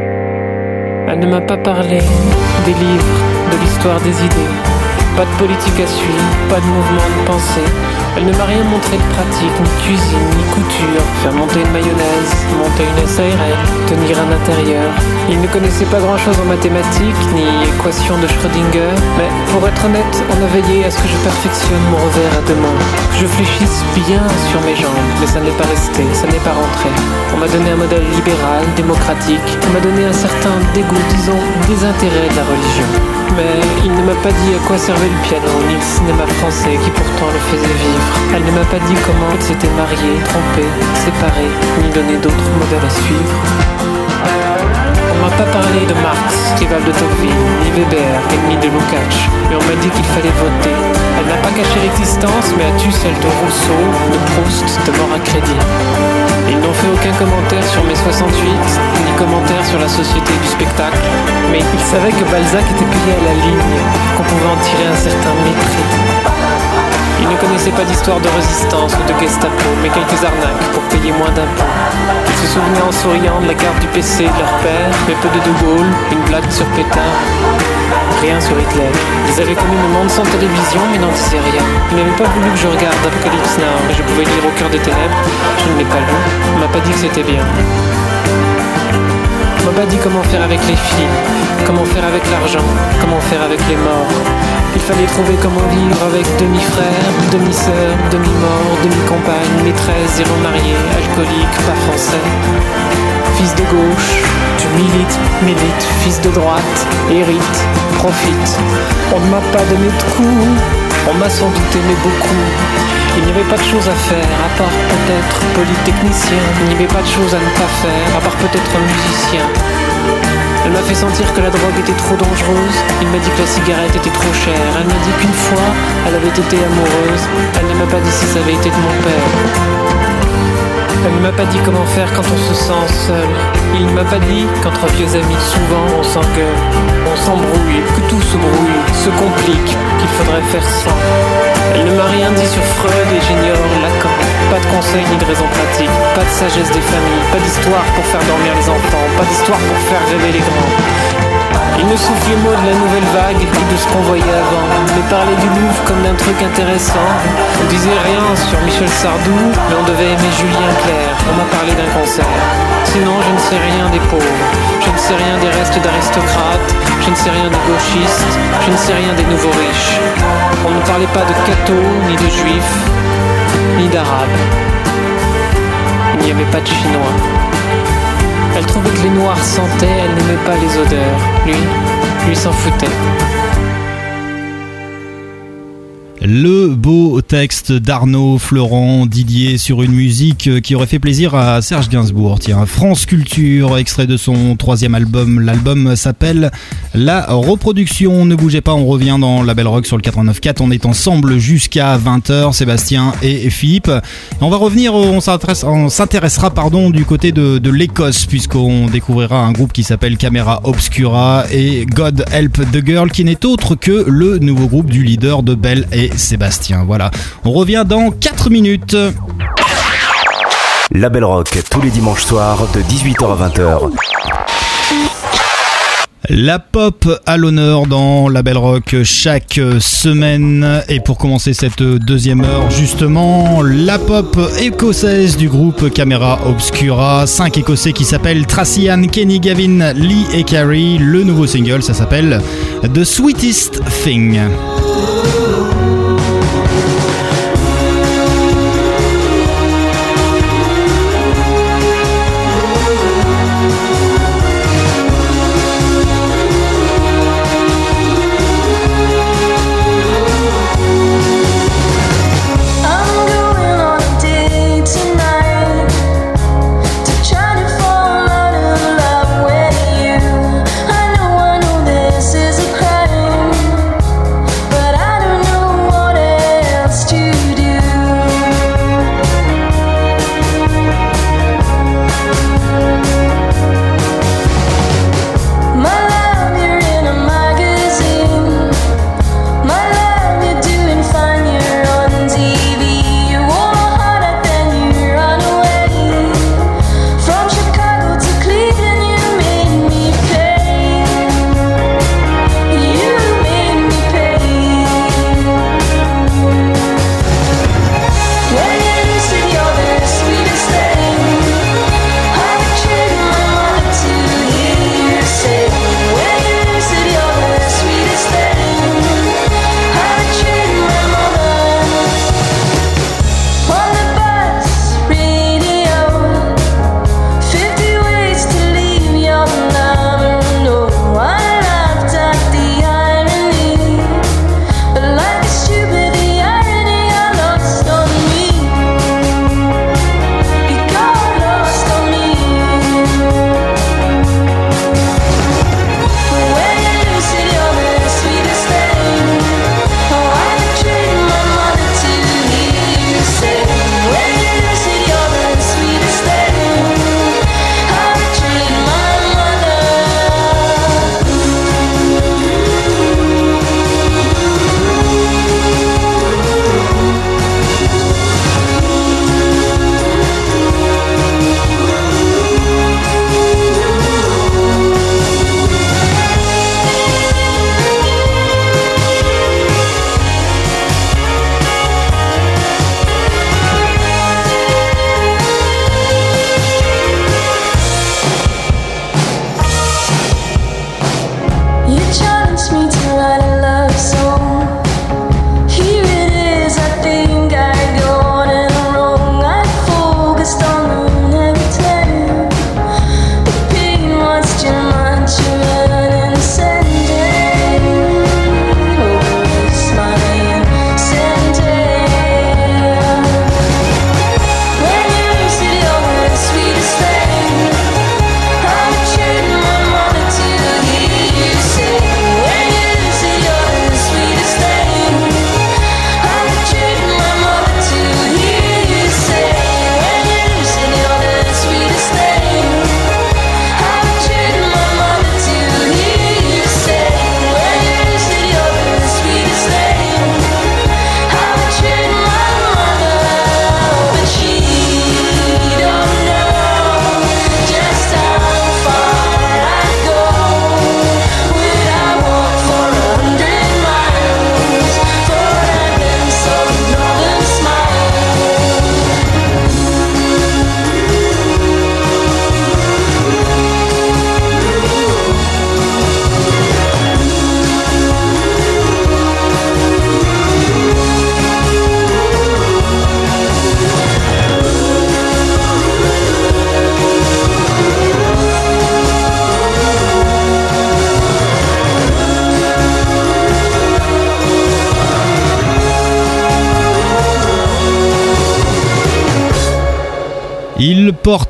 Elle ne m'a pas parlé des livres, de l'histoire des idées, pas de politique à suivre, pas de mouvement de pensée. Elle ne m'a rien montré de pratique, ni cuisine, ni couture, faire monter une mayonnaise, monter une SARL, tenir un intérieur, Il ne connaissait pas grand-chose en mathématiques ni équations de Schrödinger, mais pour être honnête, on a veillé à ce que je perfectionne mon revers à deux mains, que je fléchisse bien sur mes jambes, mais ça n'est pas resté, ça n'est pas rentré. On m'a donné un modèle libéral, démocratique, on m'a donné un certain dégoût, disons, désintérêt de la religion. Mais il ne m'a pas dit à quoi servait le piano, ni le cinéma français qui pourtant le faisait vivre. Elle ne m'a pas dit comment elle s'était mariée, trompée, séparée, ni donné d'autres modèles à suivre. On m'a pas parlé de Marx, rival de Tocqueville, ni Weber, ennemi de Lukács, mais on m'a dit qu'il fallait voter. Elle n'a pas caché l'existence, mais a tu celle de Rousseau, de Proust, de mort crédit. Ils n'ont fait aucun commentaire sur mes 68, ni commentaire sur la société du spectacle, mais ils savaient que Balzac était payé à la ligne, qu'on pouvait en tirer un certain mépris. Ils ne connaissaient pas d'histoire de résistance ou de Gestapo, mais quelques arnaques pour payer moins d'impôts. Ils se souvenaient en souriant de la carte du PC de leur père, mais peu de De Gaulle, une blague sur Pétain, rien sur Hitler. Ils avaient connu le monde sans télévision, mais n'en disaient rien. Ils n'avaient pas voulu que je regarde Apocalypse Now, mais je pouvais lire au cœur des ténèbres. Je ne l'ai pas lu. On m'a pas dit que c'était bien. On m'a pas dit comment faire avec les filles, comment faire avec l'argent, comment faire avec les morts. Fallait trouver comment vivre avec demi-frère, demi-sœur, demi-mort, demi-compagne, maîtresse, zéro marié, alcoolique, pas français. Fils de gauche, tu milites, milites, fils de droite, hérite, profite. On ne m'a pas donné de coups, on m'a sans doute aimé beaucoup. Il n'y avait pas de choses à faire, à part peut-être polytechnicien. Il n'y avait pas de choses à ne pas faire, à part peut-être musicien. Elle m'a fait sentir que la drogue était trop dangereuse. Il m'a dit que la cigarette était trop chère. Elle m'a dit qu'une fois, elle avait été amoureuse. Elle ne m'a pas dit si ça avait été de mon père. Elle ne m'a pas dit comment faire quand on se sent seul. Il ne m'a pas dit qu'entre vieux amis, souvent on s'engueule, on s'embrouille, que tout se brouille, se complique, qu'il faudrait faire sans. Elle ne m'a rien dit sur Freud et j'ignore Lacan. Pas de conseils ni de raisons pratiques, pas de sagesse des familles, pas d'histoire pour faire dormir les enfants, pas d'histoire pour faire rêver les grands. Il me soufflait mot de la nouvelle vague et de ce qu'on voyait avant. Me parlait du Louvre comme d'un truc intéressant. On disait rien sur Michel Sardou, mais on devait aimer Julien Clerc. On m'a parlé d'un concert. Sinon, je ne sais rien des pauvres. Je ne sais rien des restes d'aristocrates. Je ne sais rien des gauchistes. Je ne sais rien des nouveaux riches. On ne parlait pas de cathos, ni de juifs, ni d'arabes. Il n'y avait pas de chinois. Elle trouvait que les noirs sentaient, elle n'aimait pas les odeurs. Lui, lui s'en foutait. Le beau texte d'Arnaud Florent Didier sur une musique qui aurait fait plaisir à Serge Gainsbourg. Tiens, France Culture, extrait de son troisième album. L'album s'appelle La Reproduction. Ne bougez pas, on revient dans la Belle Rock sur le 89.4. On est ensemble jusqu'à 20h, Sébastien et Philippe. On va revenir, on s'intéresse- on s'intéressera pardon du côté de, de l'Écosse puisqu'on découvrira un groupe qui s'appelle Camera Obscura et God Help the Girl qui n'est autre que le nouveau groupe du leader de Belle et Sébastien. Voilà, on revient dans 4 minutes. La Belle Rock, tous les dimanches soirs de 18h à 20h. La pop à l'honneur dans la Belle Rock chaque semaine. Et pour commencer cette deuxième heure, justement, la pop écossaise du groupe Camera Obscura. Cinq écossais qui s'appellent Tracy Ann, Kenny Gavin, Lee et Carrie. Le nouveau single, ça s'appelle The Sweetest Thing.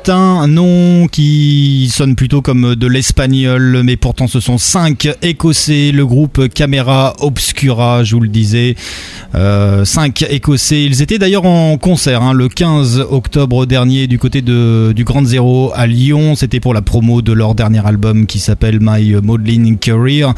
Un nom qui sonne plutôt comme de l'espagnol, mais pourtant ce sont cinq Écossais, le groupe Camera Obscura, je vous le disais. Euh, cinq Écossais. Ils étaient d'ailleurs en concert hein, le 15 octobre dernier du côté de, du Grand Zéro à Lyon. C'était pour la promo de leur dernier album qui s'appelle My Modeling Career.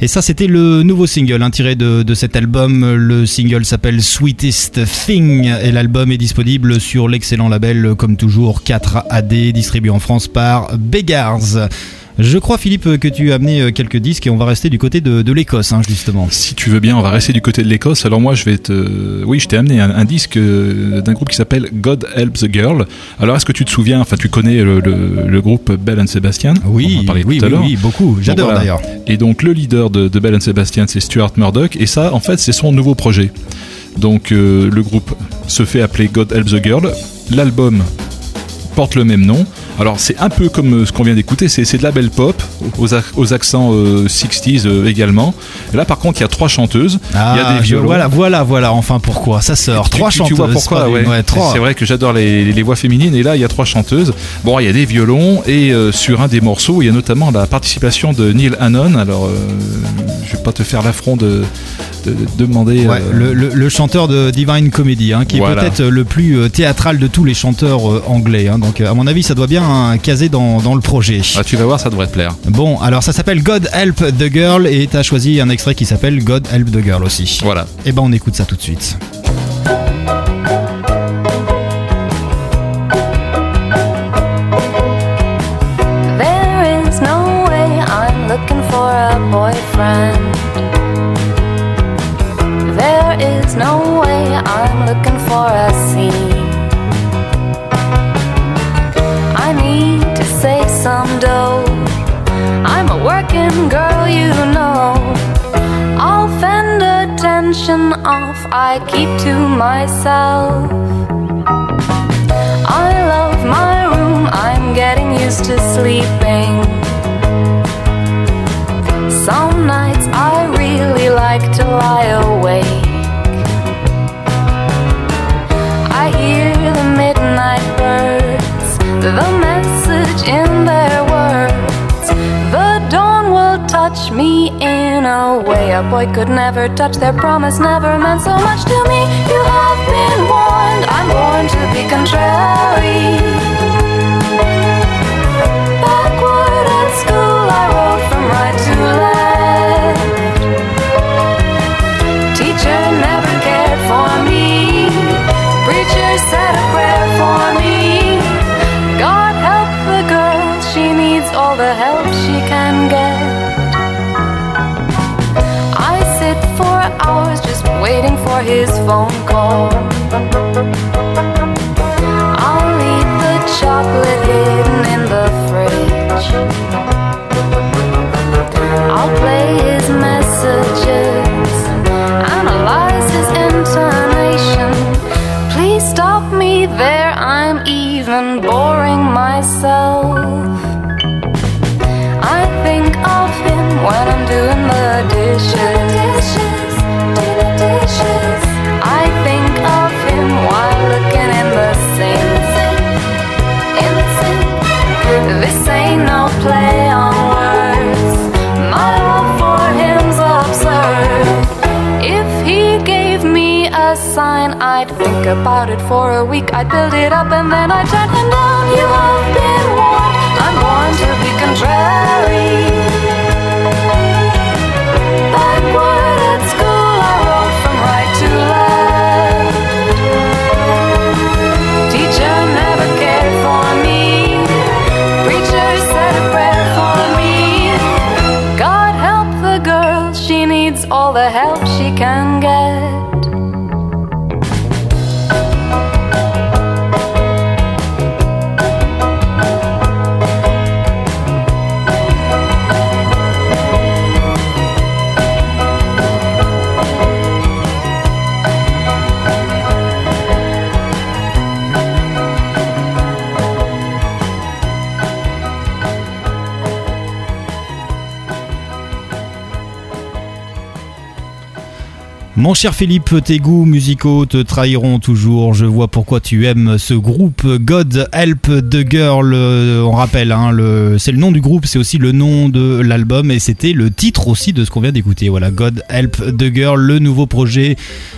Et ça, c'était le nouveau single hein, tiré de, de cet album. Le single s'appelle Sweetest Thing et l'album est disponible sur l'excellent label, comme toujours, 4AD, distribué en France par Beggars. Je crois, Philippe, que tu as amené euh, quelques disques et on va rester du côté de, de l'Écosse, hein, justement. Si tu veux bien, on va rester du côté de l'Écosse. Alors moi, je vais te, oui, je t'ai amené un, un disque euh, d'un groupe qui s'appelle God Help the Girl. Alors est-ce que tu te souviens, enfin, tu connais le, le- le groupe Bell and Sebastian? On en Oui, oui, tout à oui, oui, beaucoup. J'adore voilà. d'ailleurs. Et donc le leader de, de Bell and Sebastian, c'est Stuart Murdoch. Et ça, en fait, c'est son nouveau projet. Donc euh, le groupe se fait appeler God Help the Girl. L'album porte le même nom. Alors c'est un peu comme euh, ce qu'on vient d'écouter, c'est de la belle pop, aux, ac- aux accents euh, 60s euh, également. Et là par contre il y a trois chanteuses, il y a Ah, des violons. Voilà, voilà, voilà, enfin pourquoi ça sort. Tu- trois tu, chanteuses. tu vois pourquoi ouais. ouais. C'est vrai que j'adore les, les voix féminines et là il y a trois chanteuses. Bon il y a des violons et euh, sur un des morceaux il y a notamment la participation de Neil Hannon. Alors euh, je vais pas te faire l'affront de, de- de demander. Ouais, euh, le, le- le chanteur de Divine Comedy, hein, qui est peut-être le plus euh, théâtral de tous les chanteurs euh, anglais. hein. donc, euh, à mon avis, ça doit bien caser dans, dans le projet. ah, tu vas voir ça devrait te plaire. Bon, alors ça s'appelle God Help the Girl et t'as choisi un extrait qui s'appelle God Help the Girl aussi. Voilà. Et ben, on écoute ça tout de suite. Off, I keep to myself. I love my room, I'm getting used to sleeping. Some nights I really like to lie awake. I hear the midnight birds, the message in their words. The dawn will touch me in a way a boy could never touch. Their promise never meant so much to me. You have been warned, I'm born to be contrary. Waiting for his phone call. I'll eat the chocolate hidden in the fridge. I'll play his messages, analyze his intonation. Please stop me there, I'm even boring myself. I think of him when I'm doing the dishes. Think about it for a week. I'd build it up and then I'd shut him down. You have been warned. I'm born to be contrary. Mon cher Philippe, tes goûts musicaux te trahiront toujours. Je vois pourquoi tu aimes ce groupe God Help the Girl. Euh, On rappelle, hein, c'est le nom du groupe, c'est aussi le nom de l'album et c'était le titre aussi de ce qu'on vient d'écouter. Voilà, God Help the Girl, le nouveau projet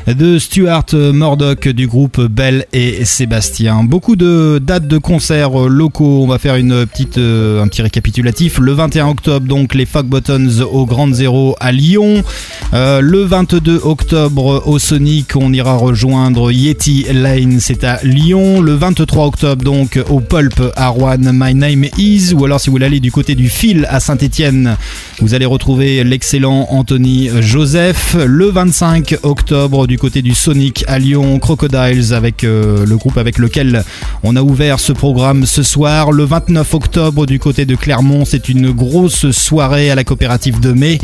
de Stuart Murdoch du groupe Bell et Sébastien. Beaucoup de dates de concerts locaux. On va faire euh, un petit récapitulatif. Le 21 octobre, donc les Fog Buttons au Grand Zéro à Lyon. Euh, le 22 octobre au Sonic, on ira rejoindre Yeti Lane, c'est à Lyon. Le 23 octobre, donc au Pulp à Rouen, My Name Is. Ou alors, si vous voulez aller du côté du fil à Saint-Etienne, vous allez retrouver l'excellent Anthony Joseph. Le 25 octobre, du côté du Sonic à Lyon, Crocodiles, avec euh, le groupe avec lequel on a ouvert ce programme ce soir. Le 29 octobre, du côté de Clermont, c'est une grosse soirée à la coopérative de mai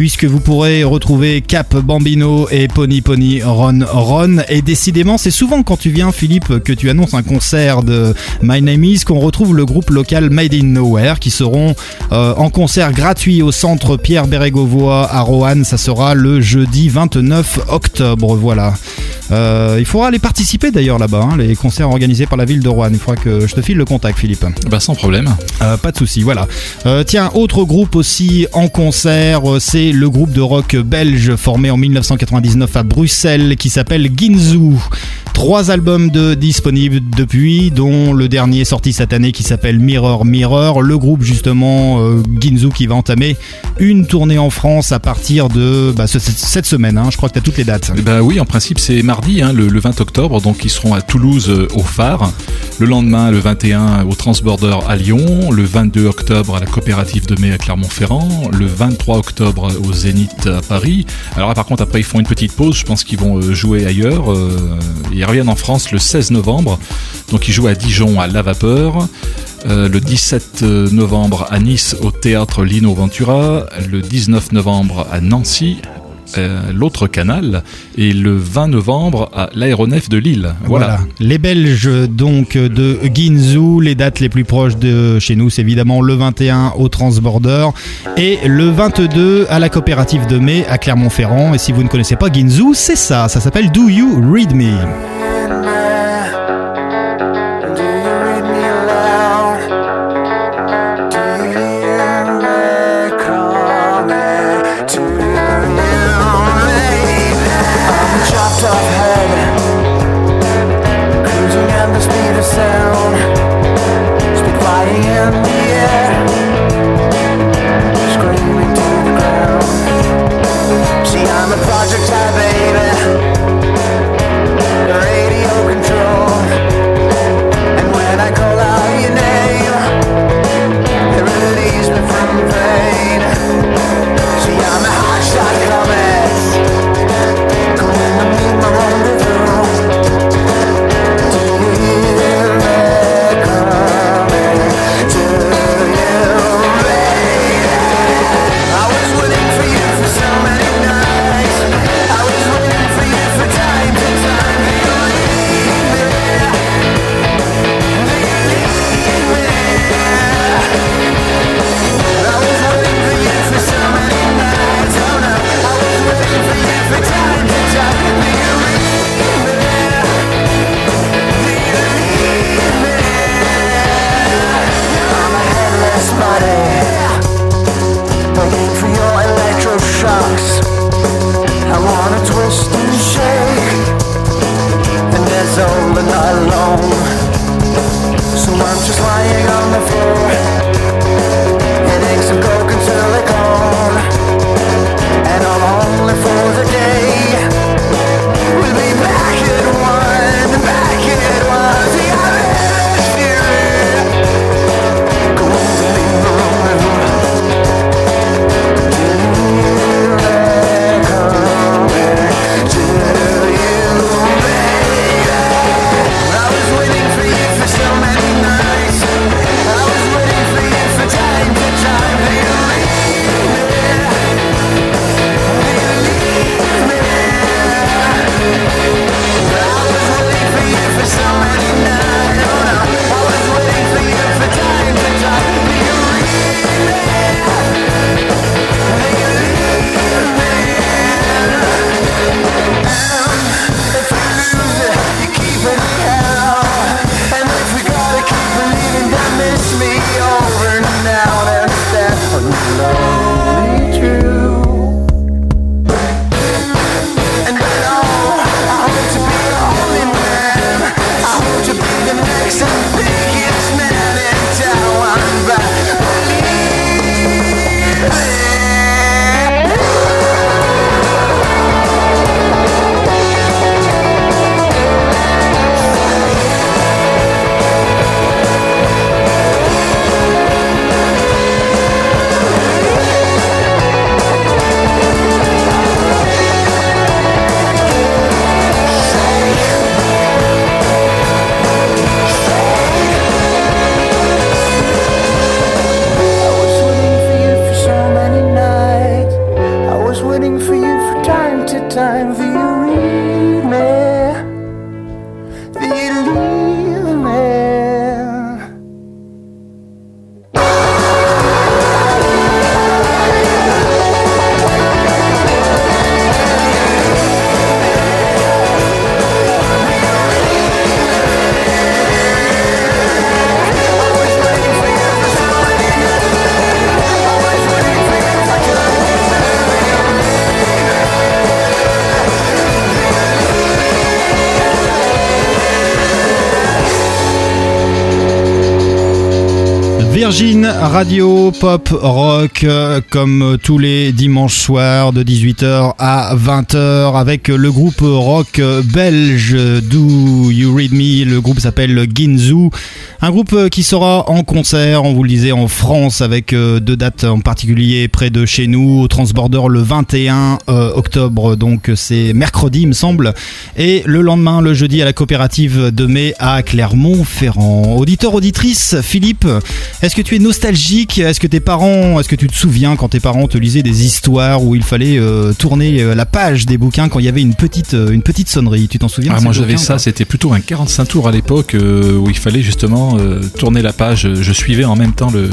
puisque vous pourrez retrouver Cap Bambino et Pony Pony Ron Ron. Et décidément, c'est souvent quand tu viens, Philippe, que tu annonces un concert de My Name Is qu'on retrouve le groupe local Made in Nowhere qui seront euh, en concert gratuit au centre Pierre Bérégovoy à Roanne. Ça sera le jeudi 29 octobre. Voilà. Euh, il faudra aller participer d'ailleurs là-bas, hein, les concerts organisés par la ville de Roanne. Il faudra que je te file le contact, Philippe. Bah sans problème. Euh, pas de souci, voilà. Euh, tiens, autre groupe aussi en concert, euh, le groupe de rock belge formé en 1999 à Bruxelles qui s'appelle Ginzu. Trois albums de disponibles depuis, dont le dernier sorti cette année qui s'appelle Mirror Mirror. Le groupe justement euh, qui va entamer une tournée en France à partir de bah, ce- cette semaine. hein. Je crois que tu as toutes les dates. Ben oui, en principe c'est mardi, hein, le, le 20 octobre, donc ils seront à Toulouse euh, au phare. Le lendemain, le 21 au Transborder à Lyon. Le 22 octobre à la coopérative de mai à Clermont-Ferrand. Le 23 octobre au Zénith à Paris. Alors là, par contre après ils font une petite pause, je pense qu'ils vont euh, jouer ailleurs. euh, ils reviennent en France le 16 novembre. Donc ils jouent à Dijon à La Vapeur. Euh, le 17 novembre à Nice au théâtre Lino Ventura, le 19 novembre à Nancy, euh, l'autre canal, et le 20 novembre à l'aéronef de Lille. Voilà. Voilà. Les Belges donc de Ginzu, les dates les plus proches de chez nous, c'est évidemment le 21 au Transborder et le 22 à la coopérative de mai à Clermont-Ferrand. Et si vous ne connaissez pas Ginzu, c'est ça, ça s'appelle Do You Read Me? Virgin Radio Pop Rock euh, comme tous les dimanches soirs de 18h à 20h avec le groupe rock belge Do You Read Me? Le groupe s'appelle Ginzu. Un groupe qui sera en concert, on vous le disait, en France avec euh, deux dates en particulier près de chez nous, au Transborder le 21 euh, octobre, donc c'est mercredi il me semble, et le lendemain, le jeudi à la coopérative de mai à Clermont-Ferrand. Auditeur, auditrice, Philippe, est-ce que tu es nostalgique? Est-ce que tes parents, est-ce que tu te souviens quand tes parents te lisaient des histoires où il fallait euh, tourner euh, la page des bouquins quand il y avait une petite, euh, une petite sonnerie? Tu t'en souviens Ah, moi j'avais ça, c'était plutôt un 45 tours à l'époque euh, où il fallait justement euh, tourner la page. Je suivais en même temps le,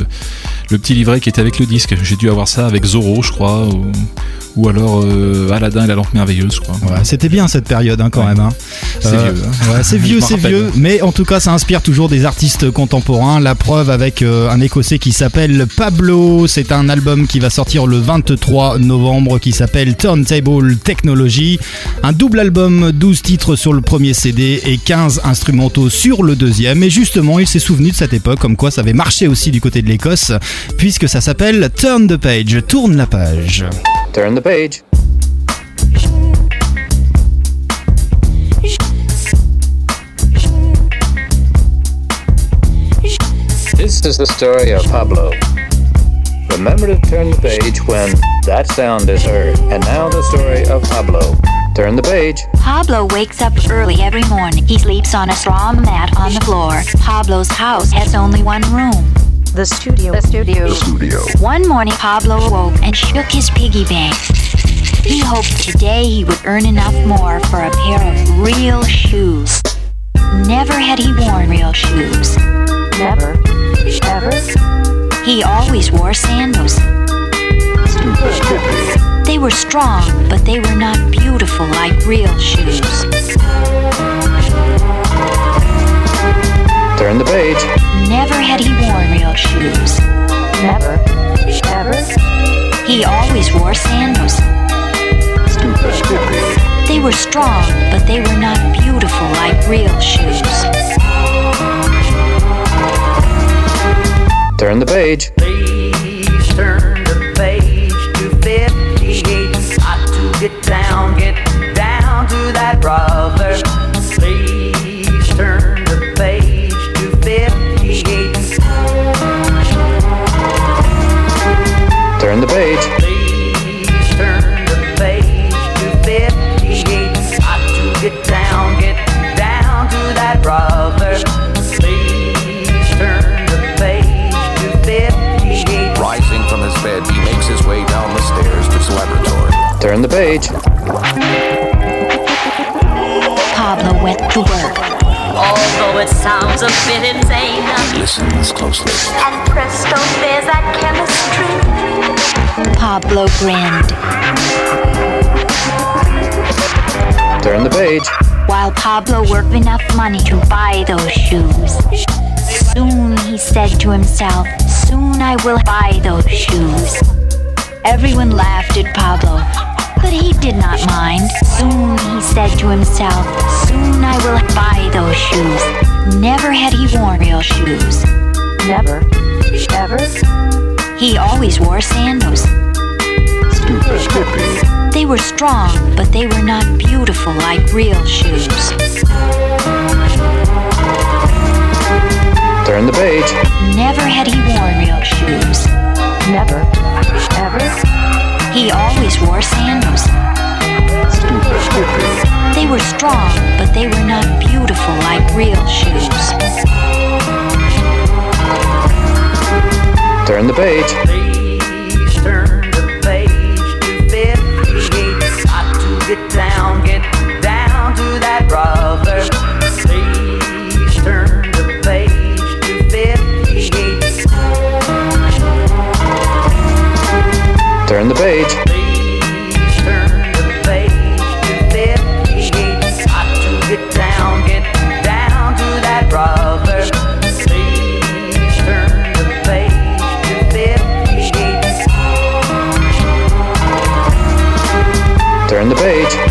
le petit livret qui était avec le disque. J'ai dû avoir ça avec Zorro, je crois, ou, ou alors euh, Aladdin et la lampe merveilleuse, je crois. Ouais, c'était bien cette période hein, quand Ouais. même. hein. C'est vieux, hein. ouais, c'est vieux, c'est vieux. Mais en tout cas, ça inspire toujours des artistes contemporains. La preuve avec euh, un Écossais qui s'appelle Pablo. C'est un album qui va sortir le 23 novembre qui s'appelle Turntable Technology. Un double album, 12 titres sur le premier CD et 15 instrumentaux sur le deuxième. Et justement, il s'est souvenu de cette époque, comme quoi ça avait marché aussi du côté de l'Écosse, puisque ça s'appelle Turn the Page. Tourne la page. Turn the page. This is the story of Pablo. Remember to turn the page when that sound is heard. And now the story of Pablo. Turn the page. Pablo wakes up early every morning. He sleeps on a straw mat on the floor. Pablo's house has only one room. The studio. The studio. The studio. One morning, Pablo awoke and shook his piggy bank. He hoped today he would earn enough more for a pair of real shoes. Never had he worn real shoes. Never. Ever. He always wore sandals. They were strong, but they were not beautiful like real shoes. Turn the page. Never had he worn real shoes. Never. Ever. He always wore sandals. They were strong, but they were not beautiful like real shoes. Turn the page. Please turn the page to 58. Got to get down, get down to that brother. Page. Pablo went to work. Although it sounds a bit insane, Listens closely. and presto, there's that chemistry. Pablo grinned. Turn the page. While Pablo worked enough money to buy those shoes. Soon, he said to himself, soon I will buy those shoes. Everyone laughed at Pablo, but he did not mind. Soon, he said to himself, soon I will buy those shoes. Never had he worn real shoes. Never. Ever. He always wore sandals. Stupid. Stupid. They were strong, but they were not beautiful like real shoes. Turn the page. Never had he worn real shoes. Never. Ever. He always wore sandals. They were strong, but they were not beautiful like real shoes. Turn the page. Page to 58. Turn the page.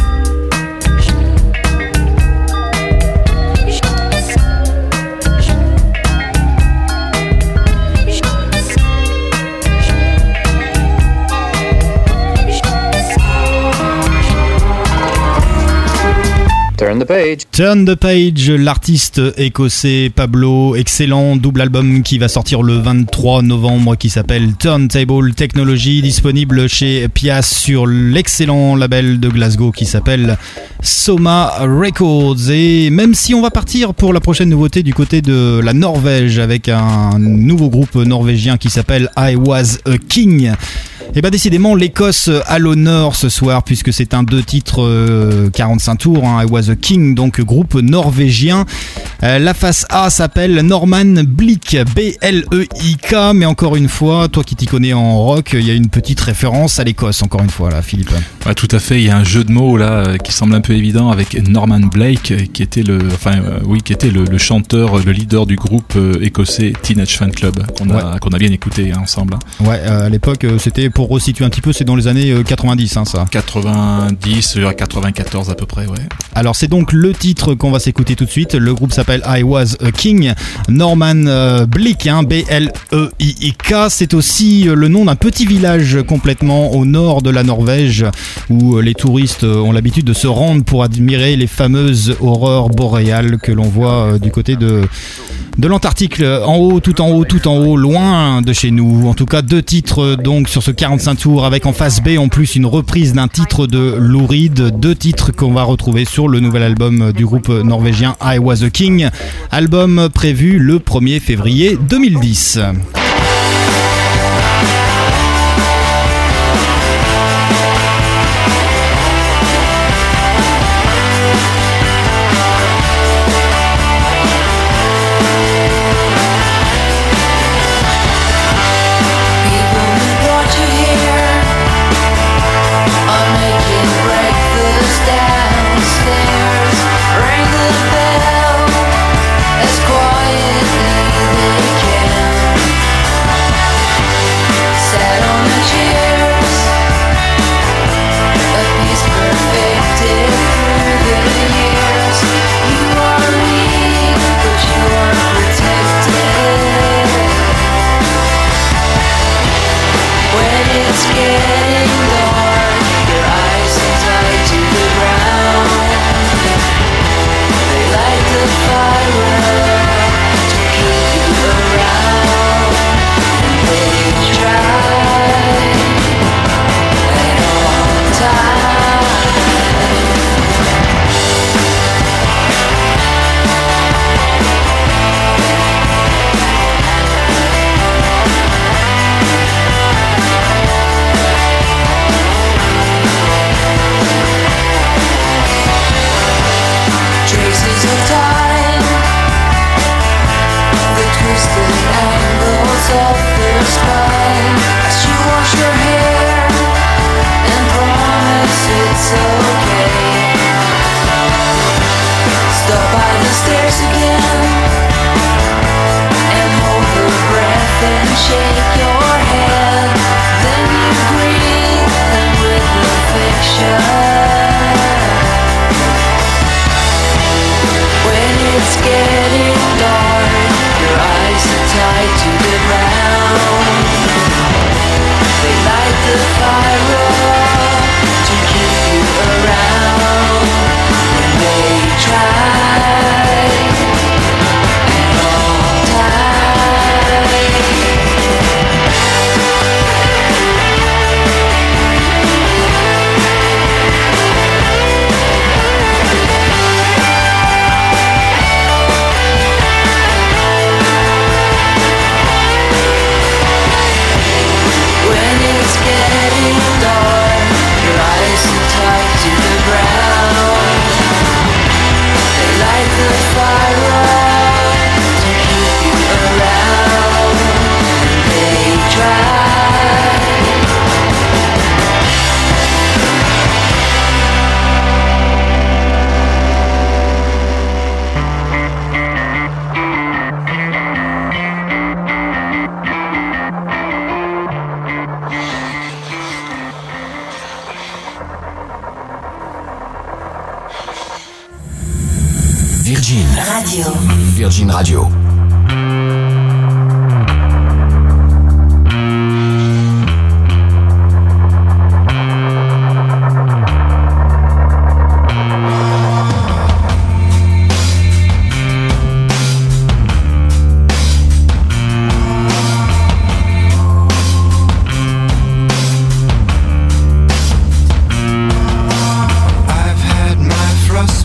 Turn the Page, l'artiste écossais Pablo, excellent double album qui va sortir le 23 novembre qui s'appelle Turntable Technology, disponible chez Pias sur l'excellent label de Glasgow qui s'appelle Soma Records. Et même si on va partir pour la prochaine nouveauté du côté de la Norvège avec un nouveau groupe norvégien qui s'appelle I Was a King. Et bah décidément l'Écosse à l'honneur ce soir puisque c'est un deux titres euh, 45 tours, hein, I Was a King, donc groupe norvégien. Euh, la face A s'appelle Norman Blick, B-L-E-I-K, mais encore une fois, toi qui t'y connais en rock, il y a une petite référence à l'Écosse, encore une fois là, Philippe. Ouais, tout à fait. Il y a un jeu de mots là euh, qui semble un peu évident avec Norman Blake, euh, qui était le, enfin euh, oui, qui était le, le chanteur, le leader du groupe euh, écossais Teenage Fan Club qu'on a, bien écouté hein, ensemble. hein. Ouais, euh, à l'époque, euh, c'était pour resituer un petit peu, c'est dans les années euh, 90, hein, ça. 90, je dirais 94 à peu près, ouais. Alors c'est donc le titre qu'on va s'écouter tout de suite. Le groupe s'appelle I Was a King. Norman euh, Blick, hein, B-L-E-I-I-K. C'est aussi euh, le nom d'un petit village complètement au nord de la Norvège où euh, les touristes euh, ont l'habitude de se rendre pour admirer les fameuses aurores boréales que l'on voit euh, du côté de de l'Antarctique, euh, en haut, tout en haut, tout en haut, loin de chez nous. En tout cas, deux titres euh, donc sur ce 45 tours avec en face B en plus une reprise d'un titre de Lou Reed. Deux titres qu'on va retrouver sur le nouvel album du groupe norvégien I Was a King. Album prévu le 1er février 2010.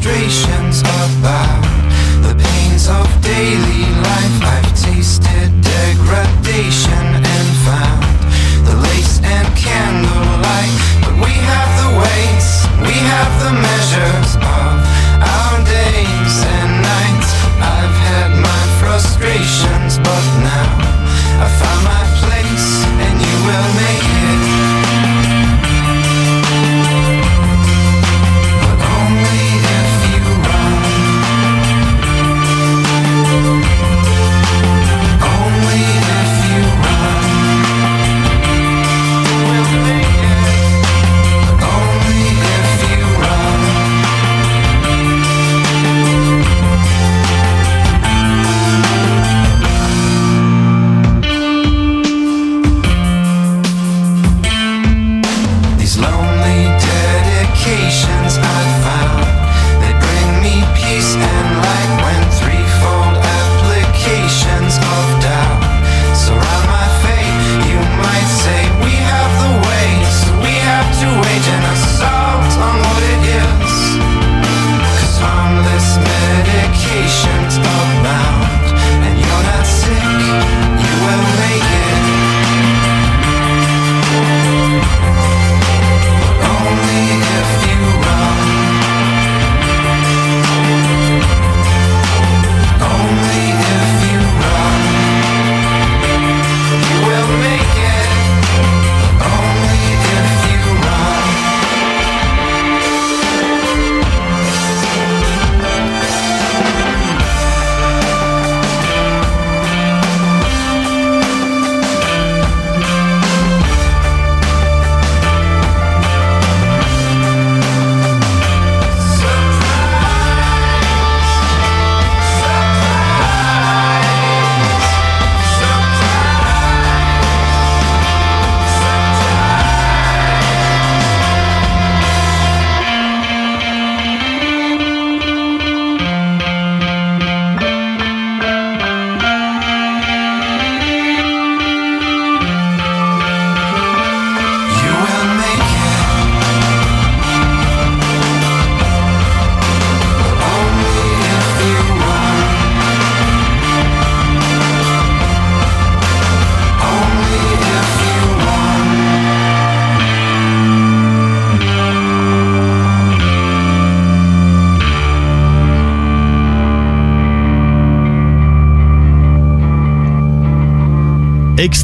illustrations about the pains of daily life. I've tasted degradation and found the lace and candlelight. But we have the weights, we have the measure.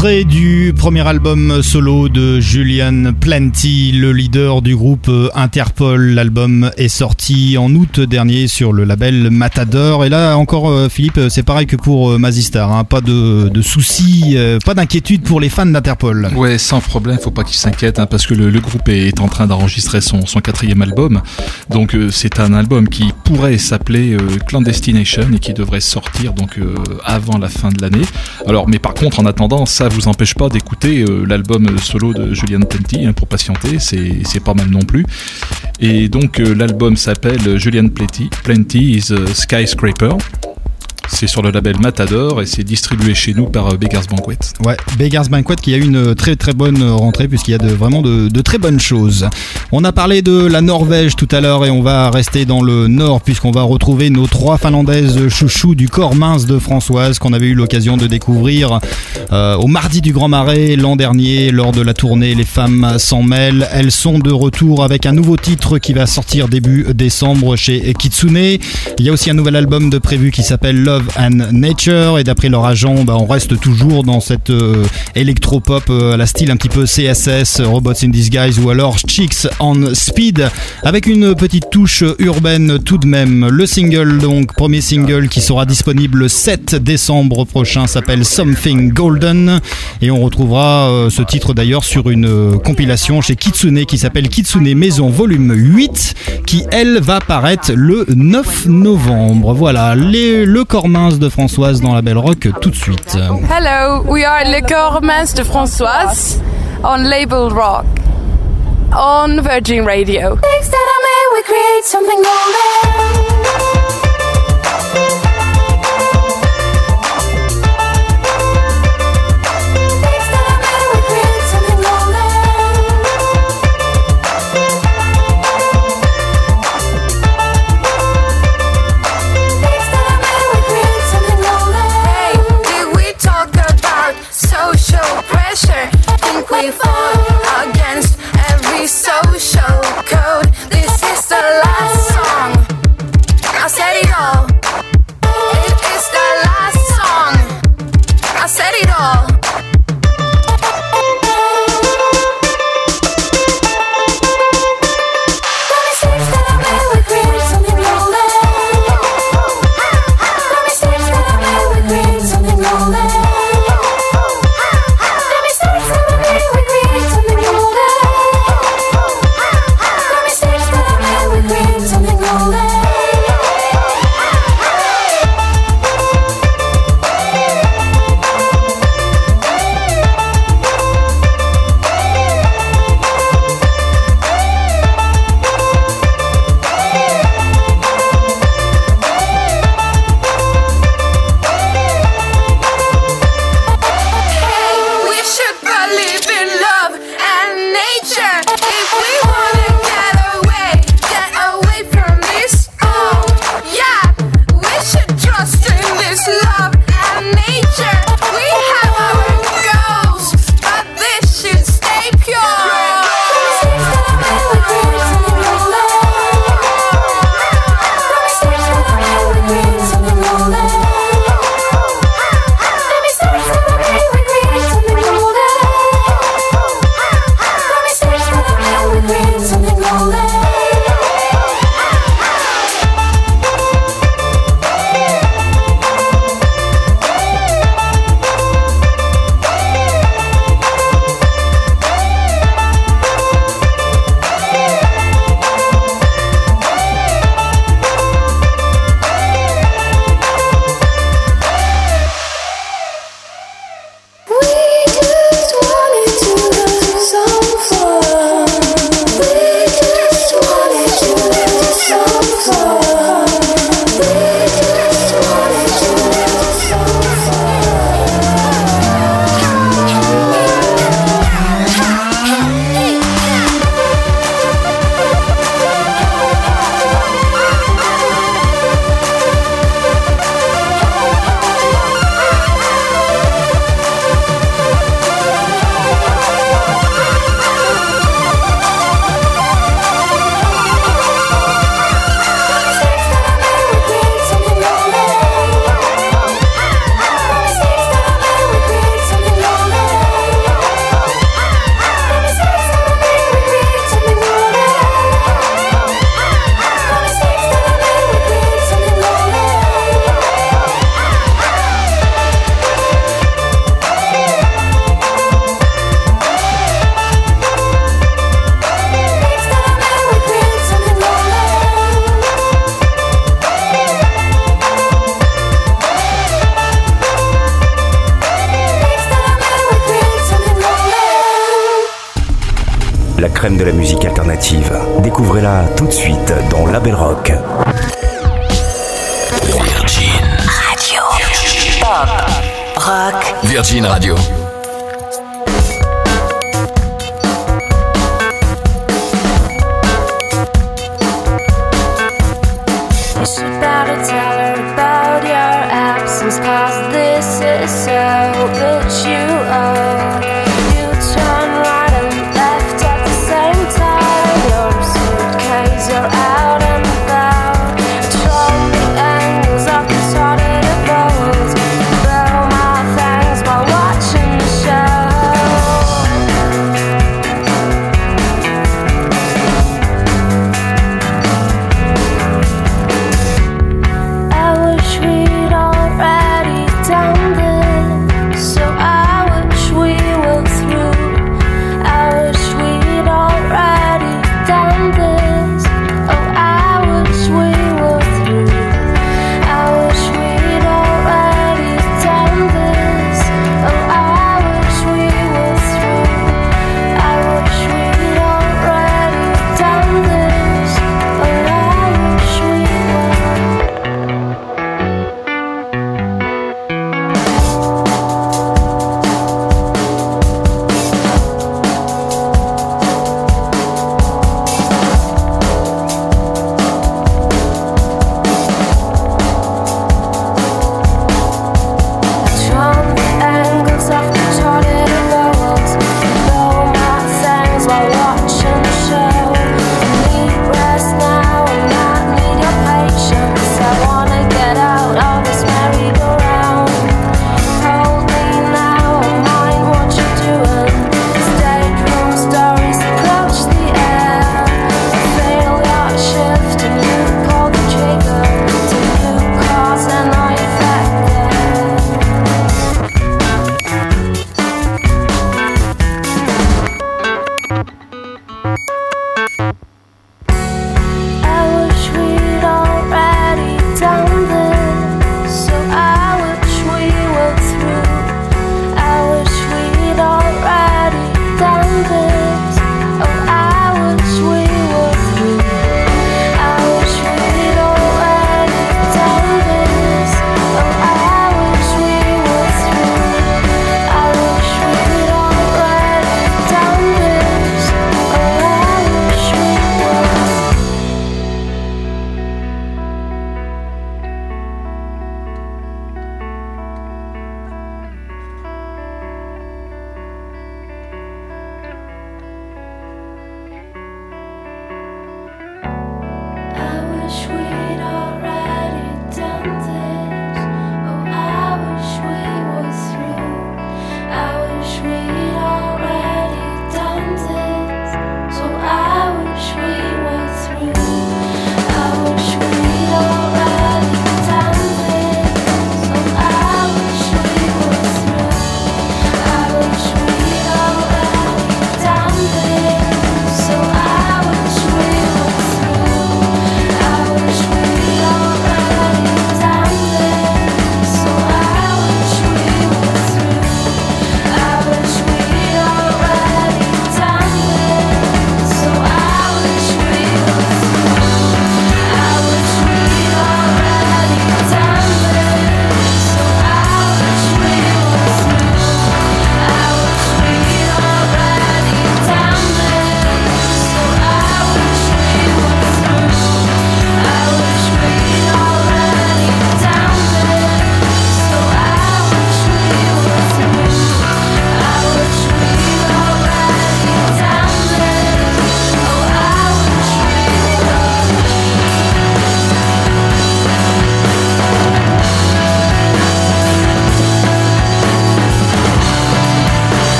Extrait du premier album solo de Julian Plenty, le leader du groupe Interpol. L'album est sorti en août dernier sur le label Matador. Et là encore, euh, Philippe, c'est pareil que pour euh, Mazistar. hein. Pas de, de soucis, euh, pas d'inquiétude pour les fans d'Interpol. Ouais, sans problème, faut pas qu'ils s'inquiètent, hein, parce que le, groupe est en train d'enregistrer son, quatrième album. Donc c'est un album qui pourrait s'appeler Clandestination et qui devrait sortir donc avant la fin de l'année. Alors, mais par contre, en attendant, ça vous empêche pas d'écouter euh, l'album solo de Julian Plenty hein, pour patienter. C'est pas mal non plus. Et donc euh, l'album s'appelle Julian Plenty, Plenty is a Skyscraper. C'est sur le label Matador et c'est distribué chez nous par euh, Beggars Banquet. Ouais, Beggars Banquet qui a eu une très très bonne rentrée puisqu'il y a vraiment de, très bonnes choses. On a parlé de la Norvège tout à l'heure et on va rester dans le nord puisqu'on va retrouver nos trois finlandaises chouchous du corps mince de Françoise qu'on avait eu l'occasion de découvrir euh, au mardi du Grand Marais l'an dernier lors de la tournée Les femmes s'en mêlent. Elles sont de retour avec un nouveau titre qui va sortir début décembre chez Kitsune. Il y a aussi un nouvel album de prévu qui s'appelle Love and Nature et d'après leur agent, bah, on reste toujours dans cette euh, électropop euh, à la style un petit peu CSS, Robots in Disguise ou alors Chicks on Speed avec une petite touche urbaine tout de même. Le single donc, premier single qui sera disponible le 7 décembre prochain s'appelle Something Golden et on retrouvera euh, ce titre d'ailleurs sur une euh, compilation chez Kitsune qui s'appelle Kitsune Maison Volume 8 qui elle va paraître le 9 novembre. Voilà, les- le corps mince de Françoise dans la Belle Rock tout de suite. Hello, we are Le Corps Mince de Françoise on Label Rock on Virgin Radio. Things that I made, we create something golden. I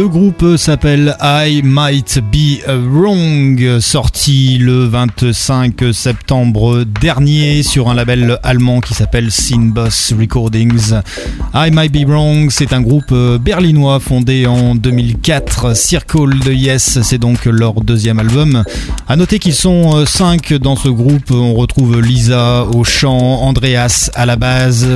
Le groupe s'appelle I Might Be Wrong, sorti le 25 septembre dernier sur un label allemand qui s'appelle Sinboss Recordings. I Might Be Wrong, c'est un groupe berlinois fondé en 2004. Circle de Yes, c'est donc leur deuxième album. À noter qu'ils sont cinq dans ce groupe. On retrouve Lisa au chant, Andreas à la basse,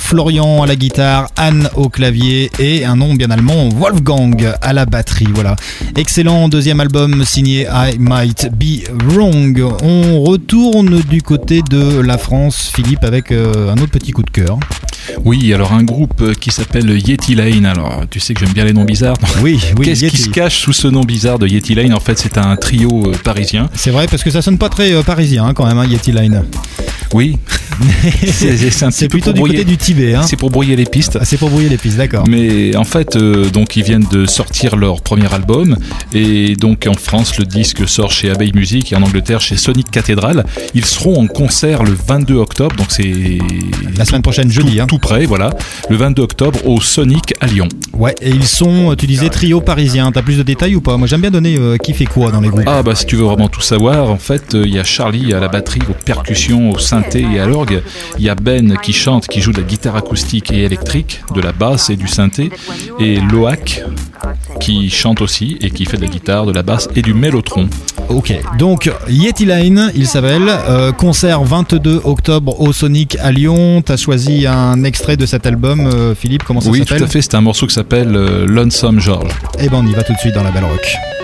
Florian à la guitare, Anne au clavier et un nom bien allemand Wolfgang à la batterie. Voilà. Excellent deuxième album signé I Might Be Wrong. On retourne du côté de la France, Philippe, avec euh, un autre petit coup de cœur. Oui, alors un groupe qui s'appelle Yeti Lane. Alors, tu sais que j'aime bien les noms bizarres. Oui, oui. Qu'est-ce qui se cache sous ce nom bizarre de Yeti Lane? En fait, c'est un trio euh, parisien. C'est vrai parce que ça sonne pas très euh, parisien hein, quand même, hein, Yeti Line. Oui. c'est plutôt du côté du Tibet. Hein. C'est pour brouiller les pistes. Ah, c'est pour brouiller les pistes, d'accord. Mais en fait, euh, donc ils viennent de sortir leur premier album et donc en France le disque sort chez Abbey Music et en Angleterre chez Sonic Cathedral. Ils seront en concert le 22 octobre, donc c'est la semaine prochaine jeudi. Tout, tout, près, voilà. Le 22 octobre au Sonic à Lyon. Ouais, et ils sont, tu disais trio parisien. T'as plus de détails ou pas? Moi j'aime bien donner euh, qui fait quoi dans les groupes. Ah bah si tu veux vraiment tout savoir, en fait il y a Charlie à la batterie, aux percussions, au synthé et à l'orgue. Il y a Ben qui chante, qui joue de la guitare acoustique et électrique, de la basse et du synthé. Et Loac qui chante aussi et qui fait de la guitare, de la basse et du mélotron. Ok, donc Yeti Line, il s'appelle. Euh, concert 22 octobre au Sonic à Lyon. T'as choisi un extrait de cet album, euh, Philippe, comment ça oui, s'appelle Oui, tout à fait, c'est un morceau qui s'appelle euh, Lonesome George. Et ben on y va tout de suite dans la Belle Rock.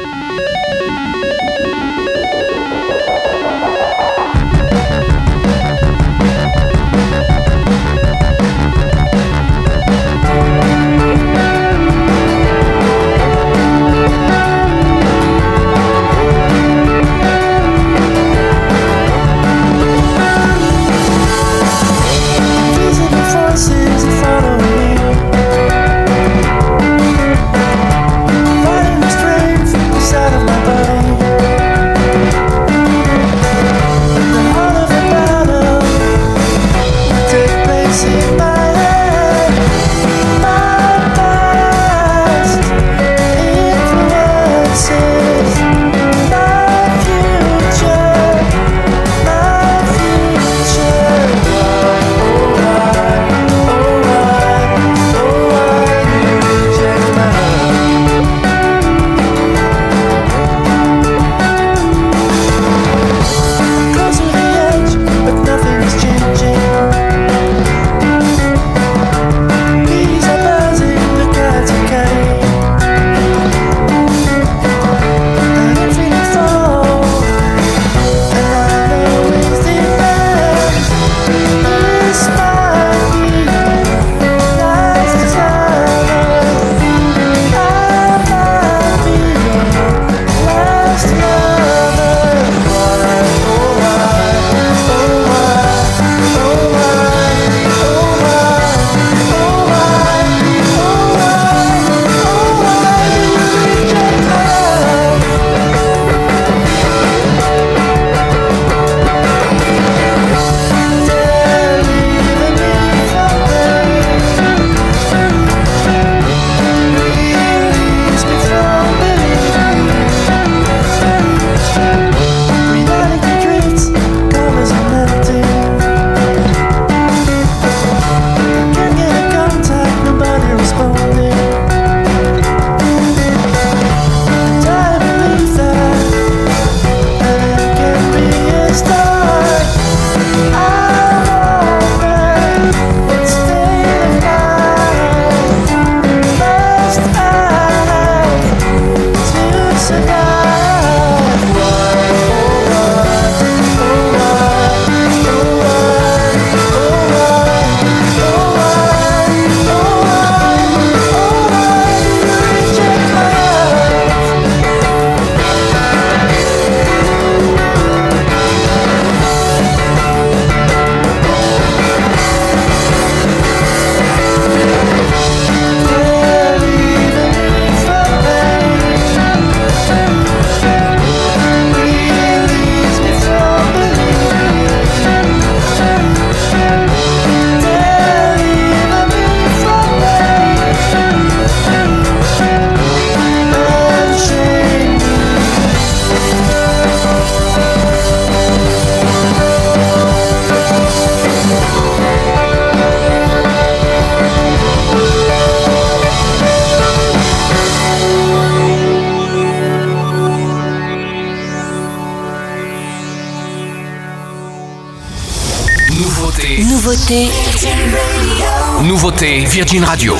écoutez Virgin Radio.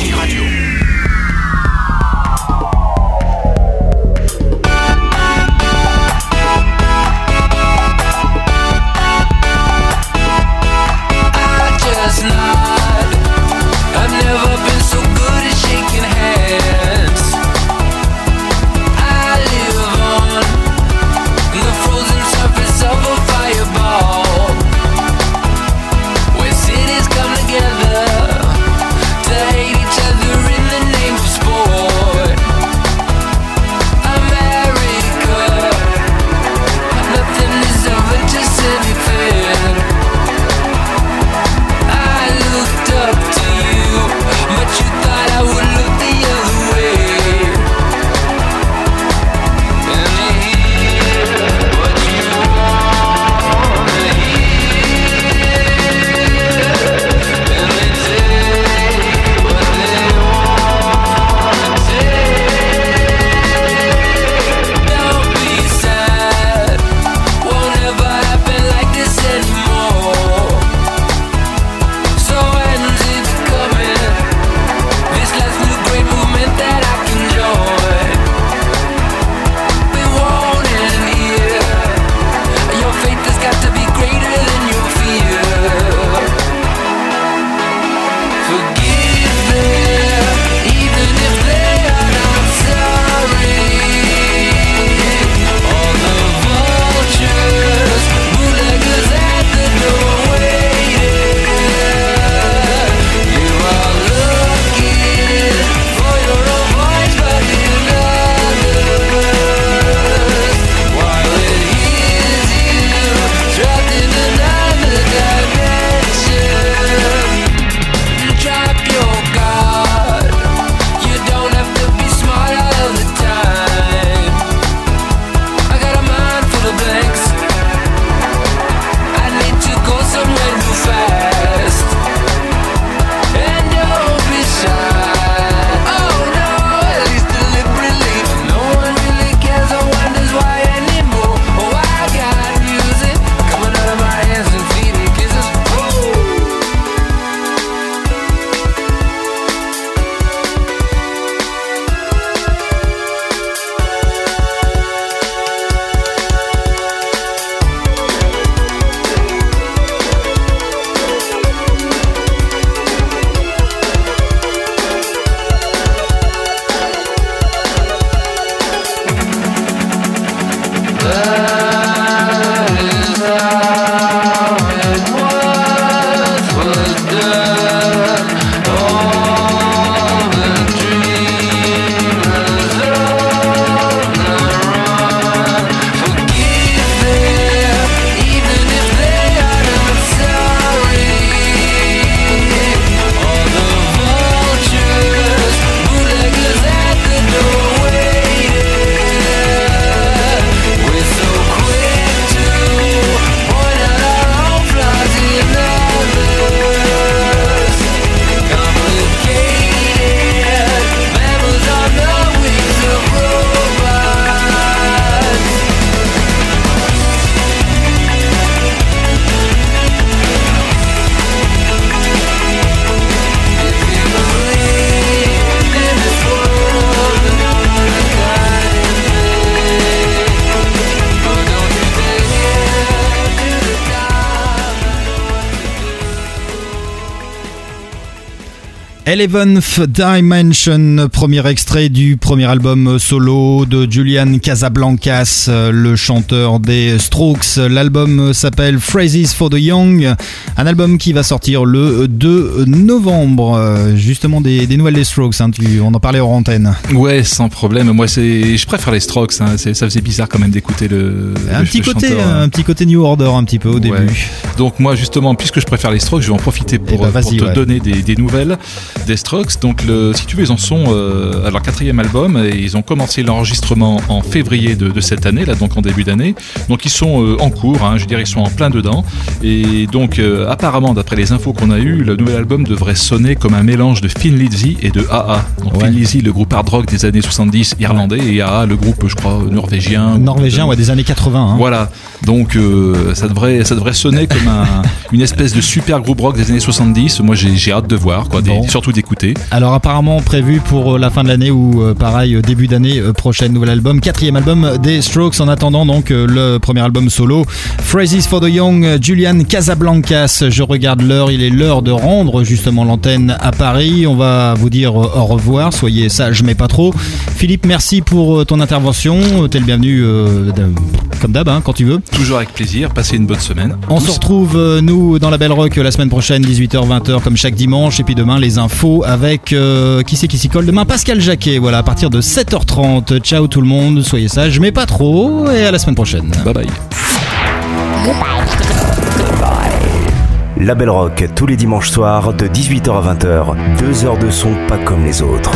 Eleventh Dimension, premier extrait du premier album solo de Julian Casablancas, euh, le chanteur des Strokes. L'album s'appelle Phrases for the Young, un album qui va sortir le 2 novembre. Euh, justement, des, nouvelles des Strokes, hein, on en parlait hors antenne. Ouais, sans problème. Moi, je préfère les Strokes. Hein. Ça faisait bizarre quand même d'écouter le. Un, petit côté, euh. un petit côté New Order, un petit peu au début. Donc, moi, justement, puisque je préfère les Strokes, je vais en profiter eh pour, ben, te donner des nouvelles des Strokes. Donc, le, si tu veux, ils en sont euh, à leur quatrième album et ils ont commencé l'enregistrement en février de, de cette année, là, donc en début d'année. Donc, ils sont euh, en cours, hein, je veux dire, ils sont en plein dedans. Et donc, euh, apparemment, d'après les infos qu'on a eues, le nouvel album devrait sonner comme un mélange de Lizzy et de AA. Donc, Lizzy, le groupe hard rock des années 70 irlandais, et AA, le groupe, je crois, norvégien. Norvégien, ouais, des années 80. hein. Voilà, donc ça devrait ça devrait sonner comme un- une espèce de super groupe rock des années 70. Moi j'ai hâte de voir, quoi, des- surtout d'écouter. Alors apparemment prévu pour euh, la fin de l'année ou euh, pareil euh, début d'année prochaine nouvel album, quatrième album des Strokes en attendant donc le premier album solo Phrases for the Young Julian Casablancas. Je regarde l'heure, il est l'heure de rendre justement l'antenne à Paris. On va vous dire au revoir, soyez sages mais pas trop. Philippe, merci pour ton intervention. T'es le bienvenu euh, comme d'hab hein, quand tu veux. Toujours avec plaisir. Passez une bonne semaine. On se retrouve, nous, dans la Belle Rock la semaine prochaine, 18h, 20h, comme chaque dimanche. Et puis demain, les infos avec euh, qui c'est qui s'y colle Demain, Pascal Jacquet, voilà, à partir de 7h30. Ciao tout le monde, soyez sages, mais pas trop. Et à la semaine prochaine. Bye bye. La Belle Rock tous les dimanches soirs de 18h à 20h. Deux heures de son pas comme les autres.